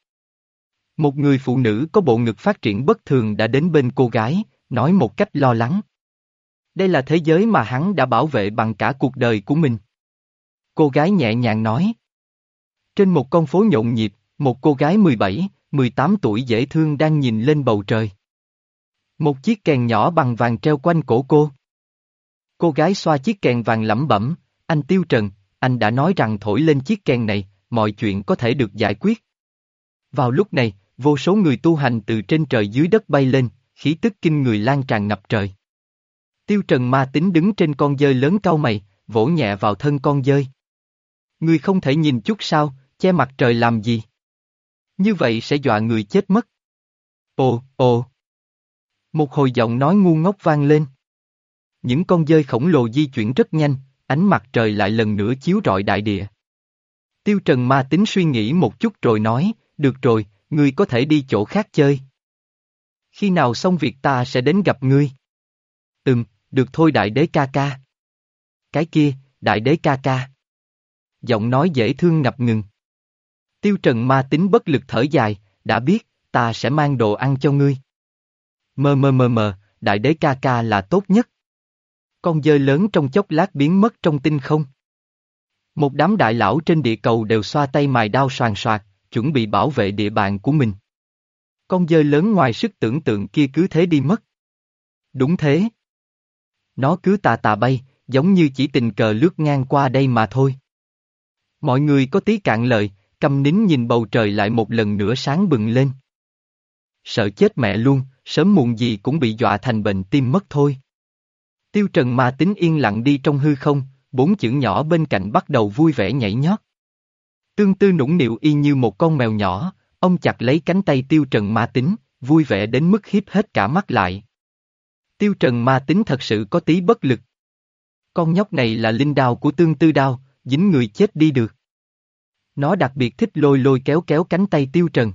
Một người phụ nữ có bộ ngực phát triển bất thường đã đến bên cô gái, nói một cách lo lắng. Đây là thế giới mà hắn đã bảo vệ bằng cả cuộc đời của mình. Cô gái nhẹ nhàng nói. Trên một con phố nhộn nhịp, một cô gái 17, 18 tuổi dễ thương đang nhìn lên bầu trời. Một chiếc kèn nhỏ bằng vàng treo quanh cổ cô. Cô gái xoa chiếc kèn vàng lẩm bẩm, anh Tiêu Trần, anh đã nói rằng thổi lên chiếc kèn này, mọi chuyện có thể được giải quyết. Vào lúc này, vô số người tu hành từ trên trời dưới đất bay lên, khí tức kinh người lan tràn ngập trời. Tiêu Trần ma tính đứng trên con dơi lớn cau mày, vỗ nhẹ vào thân con dơi. Người không thể nhìn chút sao, che mặt trời làm gì? Như vậy sẽ dọa người chết mất. Ồ, ồ. Một hồi giọng nói ngu ngốc vang lên. Những con dơi khổng lồ di chuyển rất nhanh, ánh mặt trời lại lần nữa chiếu rọi đại địa. Tiêu Trần ma tính suy nghĩ một chút rồi nói, được rồi, ngươi có thể đi chỗ khác chơi. Khi nào xong việc ta sẽ đến gặp ngươi. Ừm, được thôi đại đế ca ca. Cái kia, đại đế ca ca. Giọng nói dễ thương ngập ngừng. Tiêu Trần ma tính bất lực thở dài, đã biết, ta sẽ mang đồ ăn cho ngươi. Mơ mơ mơ mơ, đại đế ca ca là tốt nhất. Con dơi lớn trong chốc lát biến mất trong tinh không. Một đám đại lão trên địa cầu đều xoa tay mài đao soàn soạt, chuẩn bị bảo vệ địa bàn của mình. Con dơi lớn ngoài sức tưởng tượng kia cứ thế đi mất. Đúng thế. Nó cứ tà tà bay, giống như chỉ tình cờ lướt ngang qua đây mà thôi. Mọi người có tí cạn lời, câm nín nhìn bầu trời lại một lần nữa sáng bừng lên. Sợ chết mẹ luôn, sớm muộn gì cũng bị dọa thành bệnh tim mất thôi. Tiêu Trần ma tính yên lặng đi trong hư không, bốn chữ nhỏ bên cạnh bắt đầu vui vẻ nhảy nhót. Tương tư nũng nịu y như một con mèo nhỏ, ông chặt lấy cánh tay Tiêu Trần ma tính, vui vẻ đến mức hiếp hết cả mắt lại. Tiêu Trần ma tính thật sự có tí bất lực. Con nhóc này là linh đao của tương tư đao, dính người chết đi được. Nó đặc biệt thích lôi lôi kéo kéo cánh tay Tiêu Trần.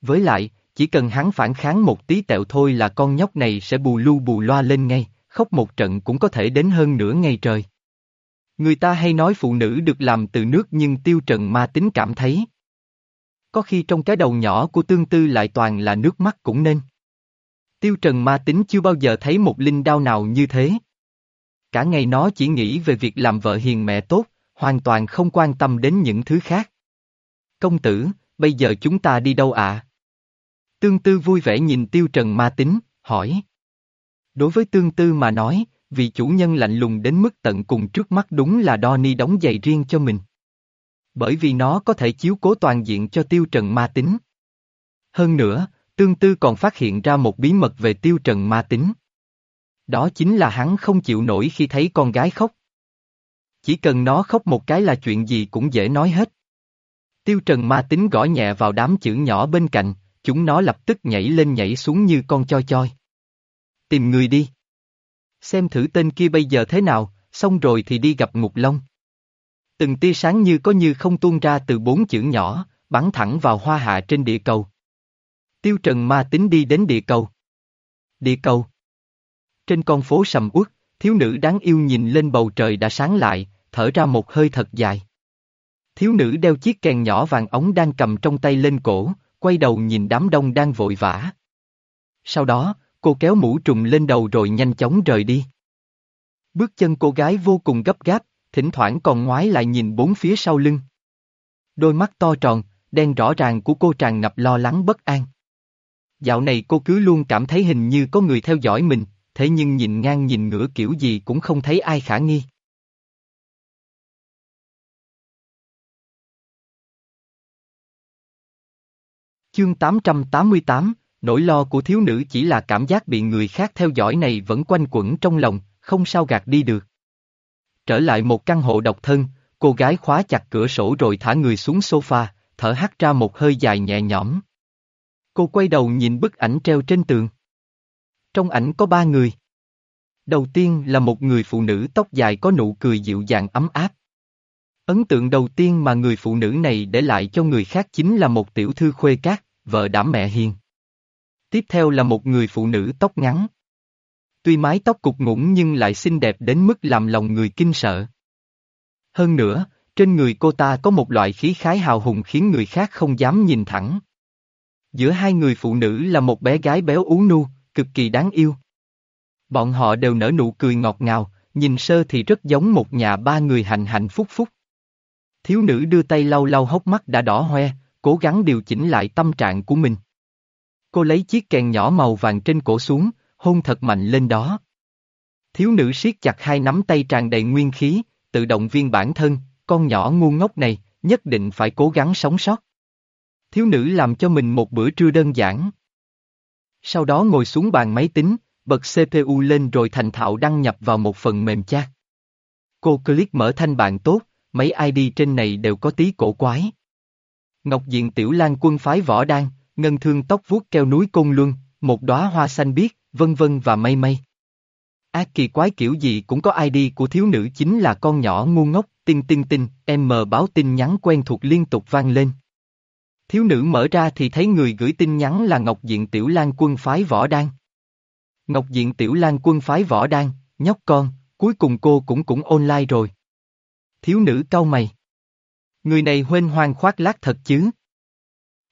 Với lại, chỉ cần hắn phản kháng một tí tẹo thôi là con nhóc này sẽ bù lu bù loa lên ngay, khóc một trận cũng có thể đến hơn nửa ngày trời. Người ta hay nói phụ nữ được làm từ nước nhưng tiêu trần ma tính cảm thấy. Có khi trong cái đầu nhỏ của tương tư lại toàn là nước mắt cũng nên. Tiêu trần ma tính chưa bao giờ thấy một linh đao nào như thế. Cả ngày nó chỉ nghĩ về việc làm vợ hiền mẹ tốt, hoàn toàn không quan tâm đến những thứ khác. Công tử, bây giờ chúng ta đi đâu ạ? À? Tương Tư vui vẻ nhìn Tiêu Trần ma tính, hỏi. Đối với Tương Tư mà nói, vị chủ nhân lạnh lùng đến mức tận cùng trước mắt đúng là Donny đóng giày riêng cho mình. Bởi vì nó có thể chiếu cố toàn diện cho Tiêu Trần ma tính. Hơn nữa, Tương Tư còn phát hiện ra một bí mật về Tiêu Trần ma tính. Đó chính là hắn không chịu nổi khi thấy con gái khóc. Chỉ cần nó khóc một cái là chuyện gì cũng dễ nói hết. Tiêu Trần ma tính gõ nhẹ vào đám chữ nhỏ bên cạnh, chúng nó lập tức nhảy lên nhảy xuống như con choi choi. Tìm người đi. Xem thử tên kia bây giờ thế nào, xong rồi thì đi gặp Ngục Long. Từng tia sáng như có như không tuôn ra từ bốn chữ nhỏ, bắn thẳng vào hoa hạ trên địa cầu. Tiêu Trần ma tính đi đến địa cầu. Địa cầu. Trên con phố sầm uất, thiếu nữ đáng yêu nhìn lên bầu trời đã sáng lại, thở ra một hơi thật dài. Thiếu nữ đeo chiếc kèn nhỏ vàng ống đang cầm trong tay lên cổ, quay đầu nhìn đám đông đang vội vã. Sau đó, cô kéo mũ trùng lên đầu rồi nhanh chóng rời đi. Bước chân cô gái vô cùng gấp gáp, thỉnh thoảng còn ngoái lại nhìn bốn phía sau lưng. Đôi mắt to tròn, đen rõ ràng của cô tràn ngập lo lắng bất an. Dạo này cô cứ luôn cảm thấy hình như có người theo dõi mình, thế nhưng nhìn ngang nhìn ngửa kiểu gì cũng không thấy ai khả nghi. Chương 888, nỗi lo của thiếu nữ chỉ là cảm giác bị người khác theo dõi này vẫn quanh quẩn trong lòng, không sao gạt đi được. Trở lại một căn hộ độc thân, cô gái khóa chặt cửa sổ rồi thả người xuống sofa, thở hắt ra một hơi dài nhẹ nhõm. Cô quay đầu nhìn bức ảnh treo trên tường. Trong ảnh có ba người. Đầu tiên là một người phụ nữ tóc dài có nụ cười dịu dàng ấm áp. Ấn tượng đầu tiên mà người phụ nữ này để lại cho người khác chính là một tiểu thư khuê cát, vợ đảm mẹ hiền. Tiếp theo là một người phụ nữ tóc ngắn. Tuy mái tóc cục ngủng nhưng lại xinh đẹp đến mức làm lòng người kinh sợ. Hơn nữa, trên người cô ta có một loại khí khái hào hùng khiến người khác không dám nhìn thẳng. Giữa hai người phụ nữ là một bé gái béo ú nu, cực kỳ đáng yêu. Bọn họ đều nở nụ cười ngọt ngào, nhìn sơ thì rất giống một nhà ba người hạnh hạnh phúc phúc. Thiếu nữ đưa tay lau lau hốc mắt đã đỏ hoe, cố gắng điều chỉnh lại tâm trạng của mình. Cô lấy chiếc kèn nhỏ màu vàng trên cổ xuống, hôn thật mạnh lên đó. Thiếu nữ siết chặt hai nắm tay tràn đầy nguyên khí, tự động viên bản thân, con nhỏ ngu ngốc này, nhất định phải cố gắng sống sót. Thiếu nữ làm cho mình một bữa trưa đơn giản. Sau đó ngồi xuống bàn máy tính, bật CPU lên rồi thành thạo đăng nhập vào một phần mềm chat. Cô click mở thanh bạn tốt, mấy ID trên này đều có tí cổ quái. Ngọc Diện Tiểu Lan quân phái võ đan, ngân thương tóc vuốt keo núi Côn Luân, một đóa hoa xanh biếc, vân vân và mây mây. Ác kỳ quái kiểu gì cũng có ID của thiếu nữ chính là con nhỏ ngu ngốc, tinh tinh tinh, em mờ báo tin nhắn quen thuộc liên tục vang lên. Thiếu nữ mở ra thì thấy người gửi tin nhắn là Ngọc Diện Tiểu Lan quân phái võ đan. Ngọc Diện Tiểu Lan quân phái võ đan, nhóc con, cuối cùng cô cũng cũng online rồi. Thiếu nữ cau mày. Người này huênh hoang khoác lác thật chứ.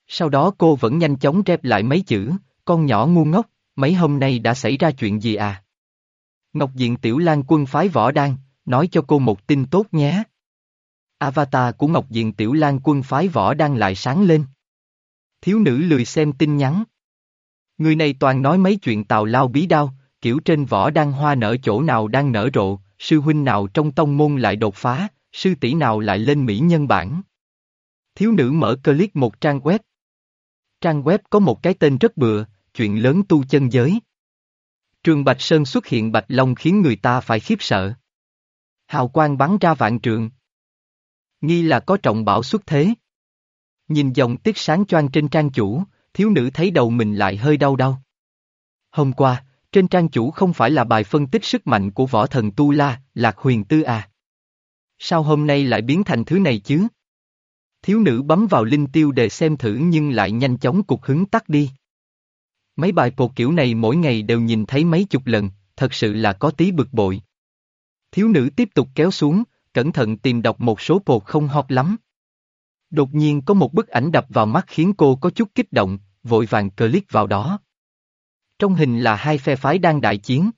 Sau đó cô vẫn nhanh chóng rep lại mấy chữ, con nhỏ ngu ngốc, mấy hôm nay đã xảy ra chuyện gì à? Ngọc Diện Tiểu Lan quân phái võ đan, nói cho cô một tin tốt nhé. Avatar của Ngọc Diện Tiểu Lan quân phái võ đan lại sáng lên. Thiếu nữ lười xem tin nhắn. Người này toàn nói mấy chuyện tào lao bí đao, kiểu trên võ đan hoa nở chỗ nào đang nở rộ, sư huynh nào trong tông môn lại đột phá, sư tỷ nào lại lên mỹ nhân bản. Thiếu nữ mở click một trang web. Trang web có một cái tên rất bừa, chuyện lớn tu chân giới. Trường Bạch Sơn xuất hiện Bạch Long khiến người ta phải khiếp sợ. Hào quang bắn ra vạn trượng. Nghi là có trọng bảo xuất thế. Nhìn dòng tiết sáng choang trên trang chủ, thiếu nữ thấy đầu mình lại hơi đau đau. Hôm qua, trên trang chủ không phải là bài phân tích sức mạnh của võ thần Tu La, Lạc Huyền Tư à. Sao hôm nay lại biến thành thứ này chứ? Thiếu nữ bấm vào linh tiêu để xem thử nhưng lại nhanh chóng cục hứng tắt đi. Mấy bài bột kiểu này mỗi ngày đều nhìn thấy mấy chục lần, thật sự là có tí bực bội. Thiếu nữ tiếp tục kéo xuống, cẩn thận tìm đọc một số bột không hot lắm. Đột nhiên có một bức ảnh đập vào mắt khiến cô có chút kích động, vội vàng click vào đó. Trong hình là hai phe phái đang đại chiến.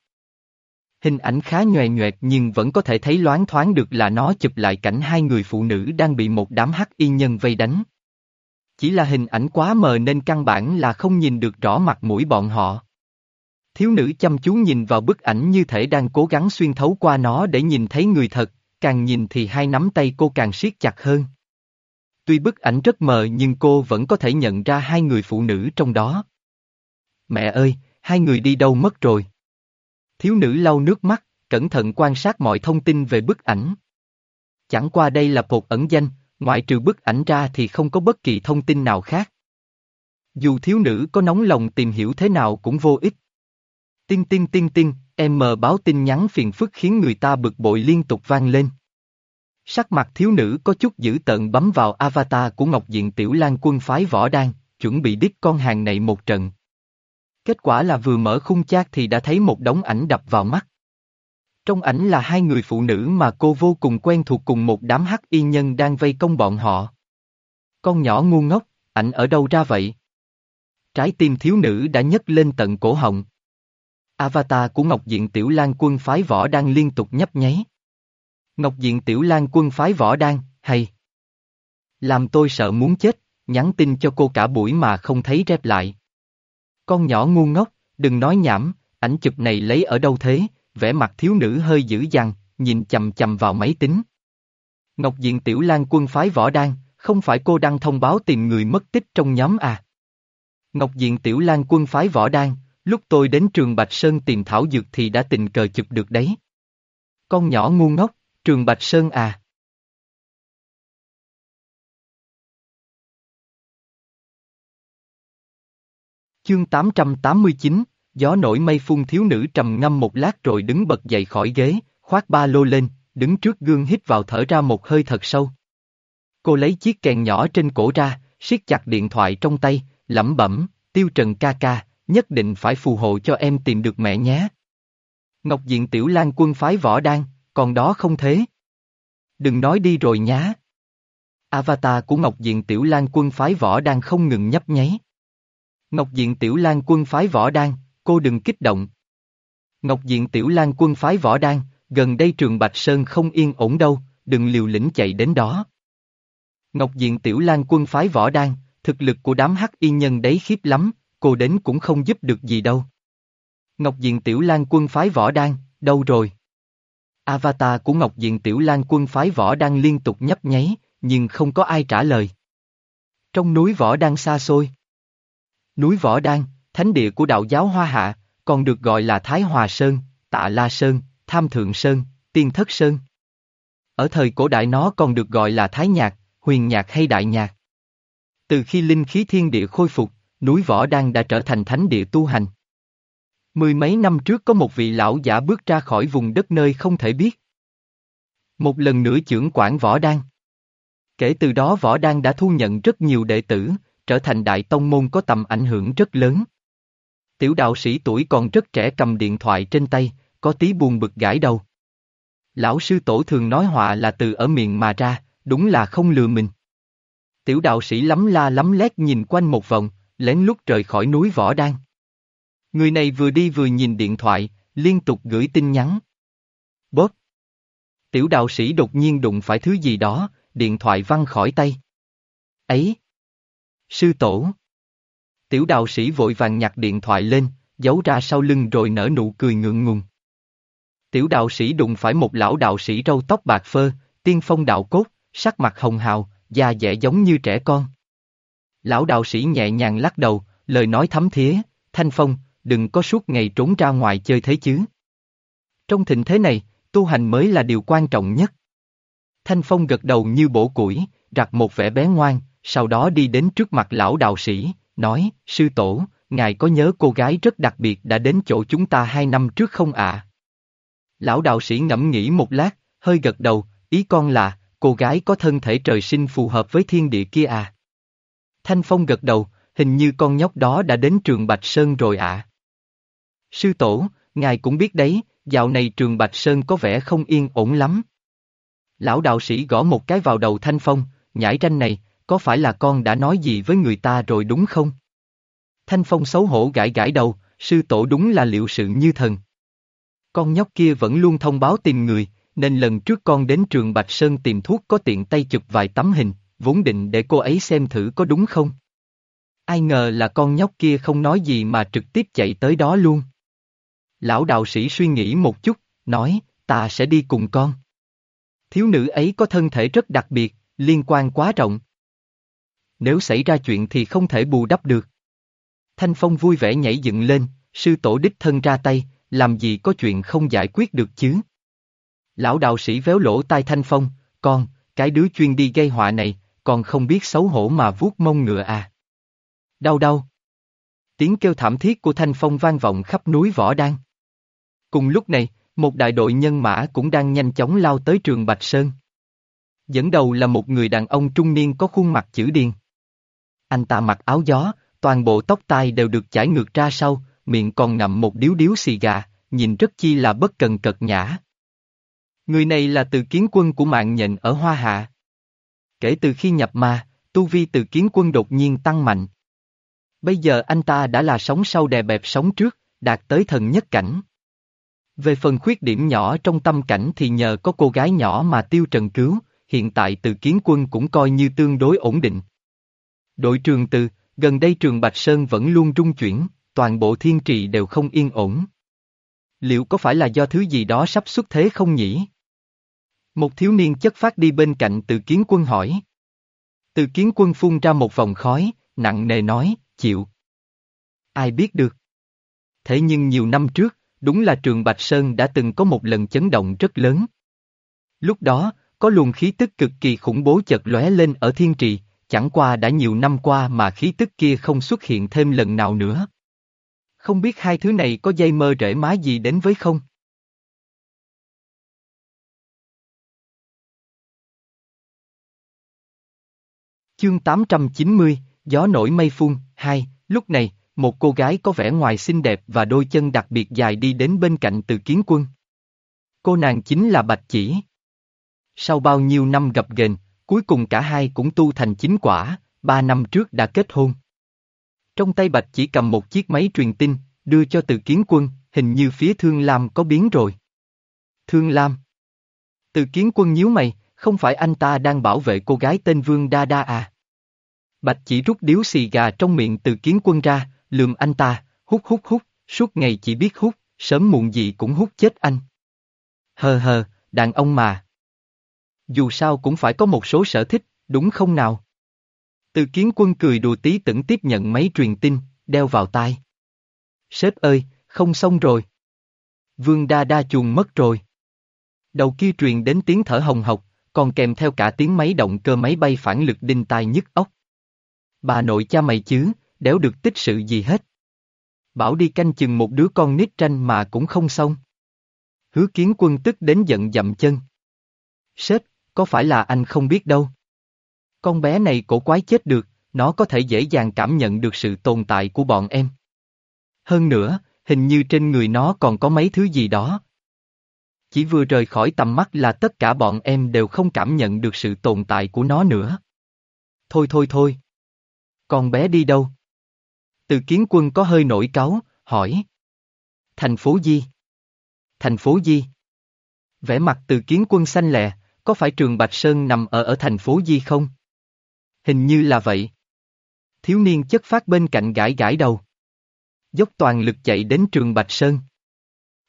Hình ảnh khá nhòe nhoẹt nhưng vẫn có thể thấy loáng thoáng được là nó chụp lại cảnh hai người phụ nữ đang bị một đám hắc y nhân vây đánh. Chỉ là hình ảnh quá mờ nên căn bản là không nhìn được rõ mặt mũi bọn họ. Thiếu nữ chăm chú nhìn vào bức ảnh như thể đang cố gắng xuyên thấu qua nó để nhìn thấy người thật, càng nhìn thì hai nắm tay cô càng siết chặt hơn. Tuy bức ảnh rất mờ nhưng cô vẫn có thể nhận ra hai người phụ nữ trong đó. Mẹ ơi, hai người đi đâu mất rồi? Thiếu nữ lau nước mắt, cẩn thận quan sát mọi thông tin về bức ảnh. Chẳng qua đây là một ẩn danh, ngoại trừ bức ảnh ra thì không có bất kỳ thông tin nào khác. Dù thiếu nữ có nóng lòng tìm hiểu thế nào cũng vô ích. tin tin tin tin, em mờ báo tin nhắn phiền phức khiến người ta bực bội liên tục vang lên. Sắc mặt thiếu nữ có chút dữ tợn bấm vào avatar của Ngọc Diện Tiểu Lan quân phái võ đan, chuẩn bị đích con hàng này một trận. Kết quả là vừa mở khung chat thì đã thấy một đống ảnh đập vào mắt. Trong ảnh là hai người phụ nữ mà cô vô cùng quen thuộc cùng một đám hắc y nhân đang vây công bọn họ. Con nhỏ ngu ngốc, ảnh ở đâu ra vậy? Trái tim thiếu nữ đã nhấc lên tận cổ họng. Avatar của Ngọc Diện Tiểu Lan quân phái võ đang liên tục nhấp nháy. Ngọc Diện Tiểu Lan quân phái võ đang, hay. Làm tôi sợ muốn chết, nhắn tin cho cô cả buổi mà không thấy rep lại. Con nhỏ ngu ngốc, đừng nói nhảm, ảnh chụp này lấy ở đâu thế, vẻ mặt thiếu nữ hơi dữ dằn, nhìn chầm chầm vào máy tính. Ngọc Diện Tiểu Lan quân phái võ đan, không phải cô đang thông báo tìm người mất tích trong nhóm à? Ngọc Diện Tiểu Lan quân phái võ đan, lúc tôi đến trường Bạch Sơn tìm thảo dược thì đã tình cờ chụp được đấy. Con nhỏ ngu ngốc, trường Bạch Sơn à? Chương 889, gió nổi mây phun thiếu nữ trầm ngâm một lát rồi đứng bật dậy khỏi ghế, khoác ba lô lên, đứng trước gương hít vào thở ra một hơi thật sâu. Cô lấy chiếc kèn nhỏ trên cổ ra, siết chặt điện thoại trong tay, lẩm bẩm, tiêu trần ca ca, nhất định phải phù hộ cho em tìm được mẹ nhé. Ngọc Diện Tiểu Lan quân phái võ đan, còn đó không thế. Đừng nói đi rồi nhá. Avatar của Ngọc Diện Tiểu Lan quân phái võ đang không ngừng nhấp nháy. Ngọc Diện Tiểu Lan quân phái võ đan, cô đừng kích động. Ngọc Diện Tiểu Lan quân phái võ đan, gần đây trường Bạch Sơn không yên ổn đâu, đừng liều lĩnh chạy đến đó. Ngọc Diện Tiểu Lan quân phái võ đan, thực lực của đám hắc y nhân đấy khiếp lắm, cô đến cũng không giúp được gì đâu. Ngọc Diện Tiểu Lan quân phái võ đan, đâu rồi? Avatar của Ngọc Diện Tiểu Lan quân phái võ Đan liên tục nhấp nháy, nhưng không có ai trả lời. Trong núi võ đang xa xôi. Núi Võ Đan, thánh địa của đạo giáo Hoa Hạ, còn được gọi là Thái Hòa Sơn, Tạ La Sơn, Tham Thượng Sơn, Tiên Thất Sơn. Ở thời cổ đại nó còn được gọi là Thái Nhạc, Huyền Nhạc hay Đại Nhạc. Từ khi linh khí thiên địa khôi phục, núi Võ Đan đã trở thành thánh địa tu hành. Mười mấy năm trước có một vị lão giả bước ra khỏi vùng đất nơi không thể biết. Một lần nữa trưởng quản Võ Đan. Kể từ đó Võ Đan đã thu nhận rất nhiều đệ tử, trở thành đại tông môn có tầm ảnh hưởng rất lớn. Tiểu đạo sĩ tuổi còn rất trẻ cầm điện thoại trên tay, có tí buồn bực gãi đầu. Lão sư tổ thường nói họa là từ ở miệng mà ra, đúng là không lừa mình. Tiểu đạo sĩ lắm la lắm lét nhìn quanh một vòng, lén lút rời khỏi núi Võ Đan. Người này vừa đi vừa nhìn điện thoại, liên tục gửi tin nhắn. Bớt. Tiểu đạo sĩ đột nhiên đụng phải thứ gì đó, điện thoại văng khỏi tay. Ấy. Sư tổ. Tiểu đạo sĩ vội vàng nhặt điện thoại lên, giấu ra sau lưng rồi nở nụ cười ngượng ngùng. Tiểu đạo sĩ đụng phải một lão đạo sĩ râu tóc bạc phơ, tiên phong đạo cốt, sắc mặt hồng hào, da dẻ giống như trẻ con. Lão đạo sĩ nhẹ nhàng lắc đầu, lời nói thấm thía, thanh phong, đừng có suốt ngày trốn ra ngoài chơi thế chứ. Trong thịnh thế này, tu hành mới là điều quan trọng nhất. Thanh phong gật đầu như bổ củi, rặt một vẻ bé ngoan, sau đó đi đến trước mặt lão đạo sĩ, nói, sư tổ, ngài có nhớ cô gái rất đặc biệt đã đến chỗ chúng ta hai năm trước không ạ? Lão đạo sĩ ngẫm nghĩ một lát, hơi gật đầu, ý con là, cô gái có thân thể trời sinh phù hợp với thiên địa kia à? Thanh Phong gật đầu, hình như con nhóc đó đã đến trường Bạch Sơn rồi ạ. Sư tổ, ngài cũng biết đấy, dạo này trường Bạch Sơn có vẻ không yên ổn lắm. Lão đạo sĩ gõ một cái vào đầu Thanh Phong, nhảy tranh này, có phải là con đã nói gì với người ta rồi đúng không? Thanh Phong xấu hổ gãi gãi đầu, sư tổ đúng là liệu sự như thần. Con nhóc kia vẫn luôn thông báo tìm người, nên lần trước con đến trường Bạch Sơn tìm thuốc có tiện tay chụp vài tấm hình, vốn định để cô ấy xem thử có đúng không. Ai ngờ là con nhóc kia không nói gì mà trực tiếp chạy tới đó luôn. Lão đạo sĩ suy nghĩ một chút, nói, ta sẽ đi cùng con. Thiếu nữ ấy có thân thể rất đặc biệt, liên quan quá rộng. Nếu xảy ra chuyện thì không thể bù đắp được. Thanh Phong vui vẻ nhảy dựng lên, sư tổ đích thân ra tay, làm gì có chuyện không giải quyết được chứ. Lão đạo sĩ véo lỗ tai Thanh Phong, con, cái đứa chuyên đi gây họa này, còn không biết xấu hổ mà vuốt mông ngựa à. Đau đau. Tiếng kêu thảm thiết của Thanh Phong vang vọng khắp núi Võ Đan. Cùng lúc này, một đại đội nhân mã cũng đang nhanh chóng lao tới trường Bạch Sơn. Dẫn đầu là một người đàn ông trung niên có khuôn mặt chữ điên. Anh ta mặc áo gió, toàn bộ tóc tai đều được chải ngược ra sau, miệng còn ngậm một điếu điếu xì gà, nhìn rất chi là bất cần cật nhã. Người này là từ kiến quân của mạng nhện ở Hoa Hạ. Kể từ khi nhập ma, tu vi từ kiến quân đột nhiên tăng mạnh. Bây giờ anh ta đã là sống sau đè bẹp sống trước, đạt tới thần nhất cảnh. Về phần khuyết điểm nhỏ trong tâm cảnh thì nhờ có cô gái nhỏ mà tiêu trần cứu, hiện tại từ kiến quân cũng coi như tương đối ổn định. Đội trường từ, gần đây trường Bạch Sơn vẫn luôn rung chuyển, toàn bộ thiên trì đều không yên ổn. Liệu có phải là do thứ gì đó sắp xuất thế không nhỉ? Một thiếu niên chất phát đi bên cạnh từ kiến quân hỏi. Từ kiến quân phun ra một vòng khói, nặng nề nói, chịu. Ai biết được. Thế nhưng nhiều năm trước, đúng là trường Bạch Sơn đã từng có một lần chấn động rất lớn. Lúc đó, có luồng khí tức cực kỳ khủng bố chợt lóe lên ở thiên trì, chẳng qua đã nhiều năm qua mà khí tức kia không xuất hiện thêm lần nào nữa. Không biết hai thứ này có dây mơ rễ má gì đến với không? Chương 890, Gió nổi mây phun, 2, lúc này, một cô gái có vẻ ngoài xinh đẹp và đôi chân đặc biệt dài đi đến bên cạnh từ kiến quân. Cô nàng chính là Bạch Chỉ. Sau bao nhiêu năm gặp gền cuối cùng cả hai cũng tu thành chính quả, ba năm trước đã kết hôn. Trong tay Bạch chỉ cầm một chiếc máy truyền tin, đưa cho từ kiến quân, hình như phía Thương Lam có biến rồi. Thương Lam. Từ kiến quân nhíu mày, không phải anh ta đang bảo vệ cô gái tên Vương Đa Đa à? Bạch chỉ rút điếu xì gà trong miệng từ kiến quân ra, lườm anh ta, hút hút hút, suốt ngày chỉ biết hút, sớm muộn gì cũng hút chết anh. Hờ hờ, đàn ông mà. Dù sao cũng phải có một số sở thích, đúng không nào? Từ kiến quân cười đùa tí tửng tiếp nhận máy truyền tin, đeo vào tai. Sếp ơi, không xong rồi. Vương đa đa chuồng mất rồi. Đầu kia truyền đến tiếng thở hồng hộc, còn kèm theo cả tiếng máy động cơ máy bay phản lực đinh tai nhức óc. Bà nội cha mày chứ, đéo được tích sự gì hết. Bảo đi canh chừng một đứa con nít tranh mà cũng không xong. Hứa kiến quân tức đến giận dậm chân. Sếp, có phải là anh không biết đâu? Con bé này cổ quái chết được, nó có thể dễ dàng cảm nhận được sự tồn tại của bọn em. Hơn nữa, hình như trên người nó còn có mấy thứ gì đó. Chỉ vừa rời khỏi tầm mắt là tất cả bọn em đều không cảm nhận được sự tồn tại của nó nữa. Thôi thôi thôi. Con bé đi đâu? Từ kiến quân có hơi nổi cáu, hỏi. Thành phố Di. Thành phố Di. Vẻ mặt từ kiến quân xanh lè, có phải trường Bạch Sơn nằm ở ở thành phố Di không? Hình như là vậy. Thiếu niên chất phát bên cạnh gãi gãi đầu. Dốc toàn lực chạy đến trường Bạch Sơn.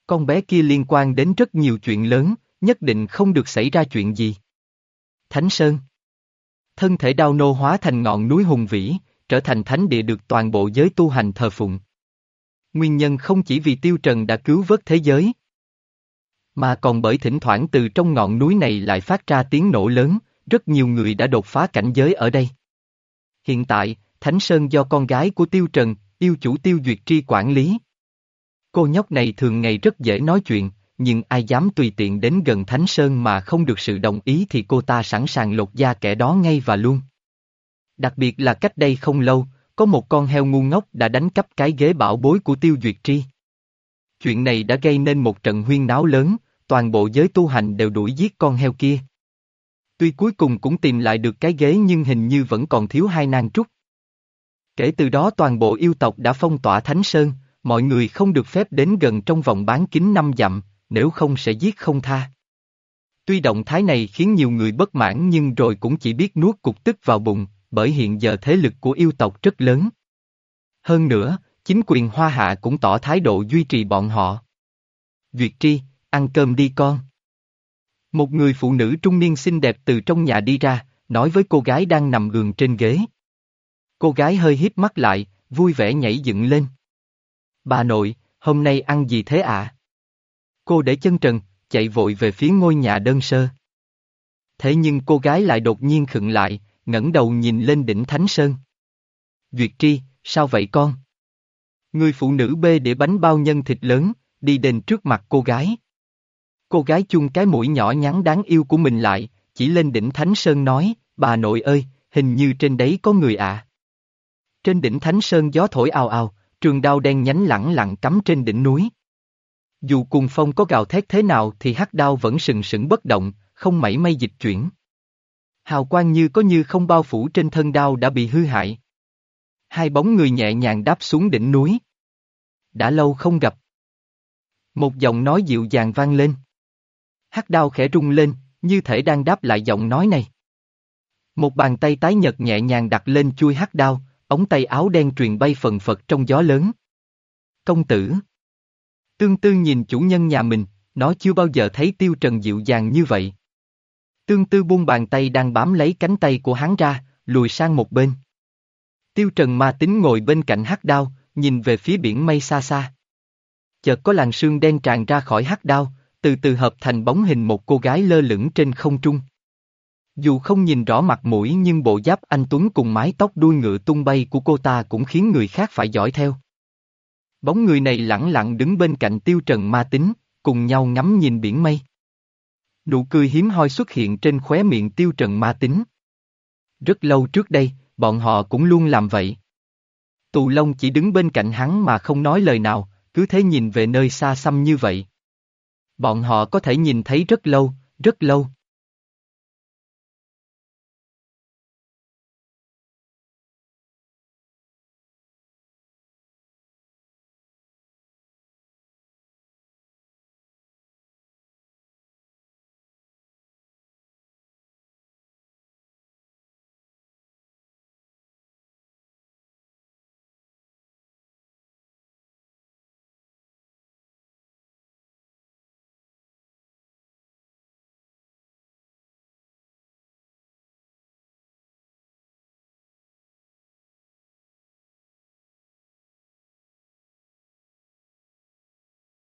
Con bé kia liên quan đến rất nhiều chuyện lớn, nhất định không được xảy ra chuyện gì. Thánh Sơn. Thân thể đao nô hóa thành ngọn núi hùng vĩ, trở thành thánh địa được toàn bộ giới tu hành thờ phụng. Nguyên nhân không chỉ vì Tiêu Trần đã cứu vớt thế giới, mà còn bởi thỉnh thoảng từ trong ngọn núi này lại phát ra tiếng nổ lớn, rất nhiều người đã đột phá cảnh giới ở đây. Hiện tại, Thánh Sơn do con gái của Tiêu Trần, yêu chủ Tiêu Duyệt Tri quản lý. Cô nhóc này thường ngày rất dễ nói chuyện, nhưng ai dám tùy tiện đến gần Thánh Sơn mà không được sự đồng ý thì cô ta sẵn sàng lột da kẻ đó ngay và luôn. Đặc biệt là cách đây không lâu, có một con heo ngu ngốc đã đánh cắp cái ghế bảo bối của Tiêu Duyệt Tri. Chuyện này đã gây nên một trận huyên náo lớn, toàn bộ giới tu hành đều đuổi giết con heo kia. Tuy cuối cùng cũng tìm lại được cái ghế nhưng hình như vẫn còn thiếu hai nang trúc. Kể từ đó toàn bộ yêu tộc đã phong tỏa Thánh Sơn, mọi người không được phép đến gần trong vòng bán kính năm dặm, nếu không sẽ giết không tha. Tuy động thái này khiến nhiều người bất mãn nhưng rồi cũng chỉ biết nuốt cục tức vào bụng, bởi hiện giờ thế lực của yêu tộc rất lớn. Hơn nữa, chính quyền Hoa Hạ cũng tỏ thái độ duy trì bọn họ. Duyệt tri, ăn cơm đi con. Một người phụ nữ trung niên xinh đẹp từ trong nhà đi ra, nói với cô gái đang nằm gường trên ghế. Cô gái hơi híp mắt lại, vui vẻ nhảy dựng lên. Bà nội, hôm nay ăn gì thế ạ? Cô để chân trần, chạy vội về phía ngôi nhà đơn sơ. Thế nhưng cô gái lại đột nhiên khựng lại, ngẩng đầu nhìn lên đỉnh Thánh Sơn. Duyệt tri, sao vậy con? Người phụ nữ bê để bánh bao nhân thịt lớn, đi đến trước mặt cô gái. Cô gái chung cái mũi nhỏ nhắn đáng yêu của mình lại, chỉ lên đỉnh Thánh Sơn nói, bà nội ơi, hình như trên đấy có người ạ. À. Trên đỉnh Thánh Sơn gió thổi ào ào, trường đao đen nhánh lẳng lặng cắm trên đỉnh núi. Dù cùng phong có gào thét thế nào thì hắc đao vẫn sừng sững bất động, không mảy may dịch chuyển. Hào quang như có như không bao phủ trên thân đao đã bị hư hại. Hai bóng người nhẹ nhàng đáp xuống đỉnh núi. Đã lâu không gặp. Một giọng nói dịu dàng vang lên. Hắc đao khẽ rung lên, như thể đang đáp lại giọng nói này. Một bàn tay tái nhật nhẹ nhàng đặt lên chui hắc đao, ống tay áo đen truyền bay phần phật trong gió lớn. Công tử. Tương tư nhìn chủ nhân nhà mình, nó chưa bao giờ thấy tiêu trần dịu dàng như vậy. Tương tư buông bàn tay đang bám lấy cánh tay của hắn ra, lùi sang một bên. Tiêu trần ma tính ngồi bên cạnh hắc đao, nhìn về phía biển mây xa xa. Chợt có làn sương đen tràn ra khỏi hắc đao, từ từ hợp thành bóng hình một cô gái lơ lửng trên không trung. Dù không nhìn rõ mặt mũi nhưng bộ giáp anh Tuấn cùng mái tóc đuôi ngựa tung bay của cô ta cũng khiến người khác phải dõi theo. Bóng người này lẳng lặng đứng bên cạnh tiêu trần ma tính, cùng nhau ngắm nhìn biển mây. Nụ cười hiếm hoi xuất hiện trên khóe miệng tiêu trần ma tính. Rất lâu trước đây, bọn họ cũng luôn làm vậy. Tù Long chỉ đứng bên cạnh hắn mà không nói lời nào, cứ thế nhìn về nơi xa xăm như vậy. Bọn họ có thể nhìn thấy rất lâu, rất lâu.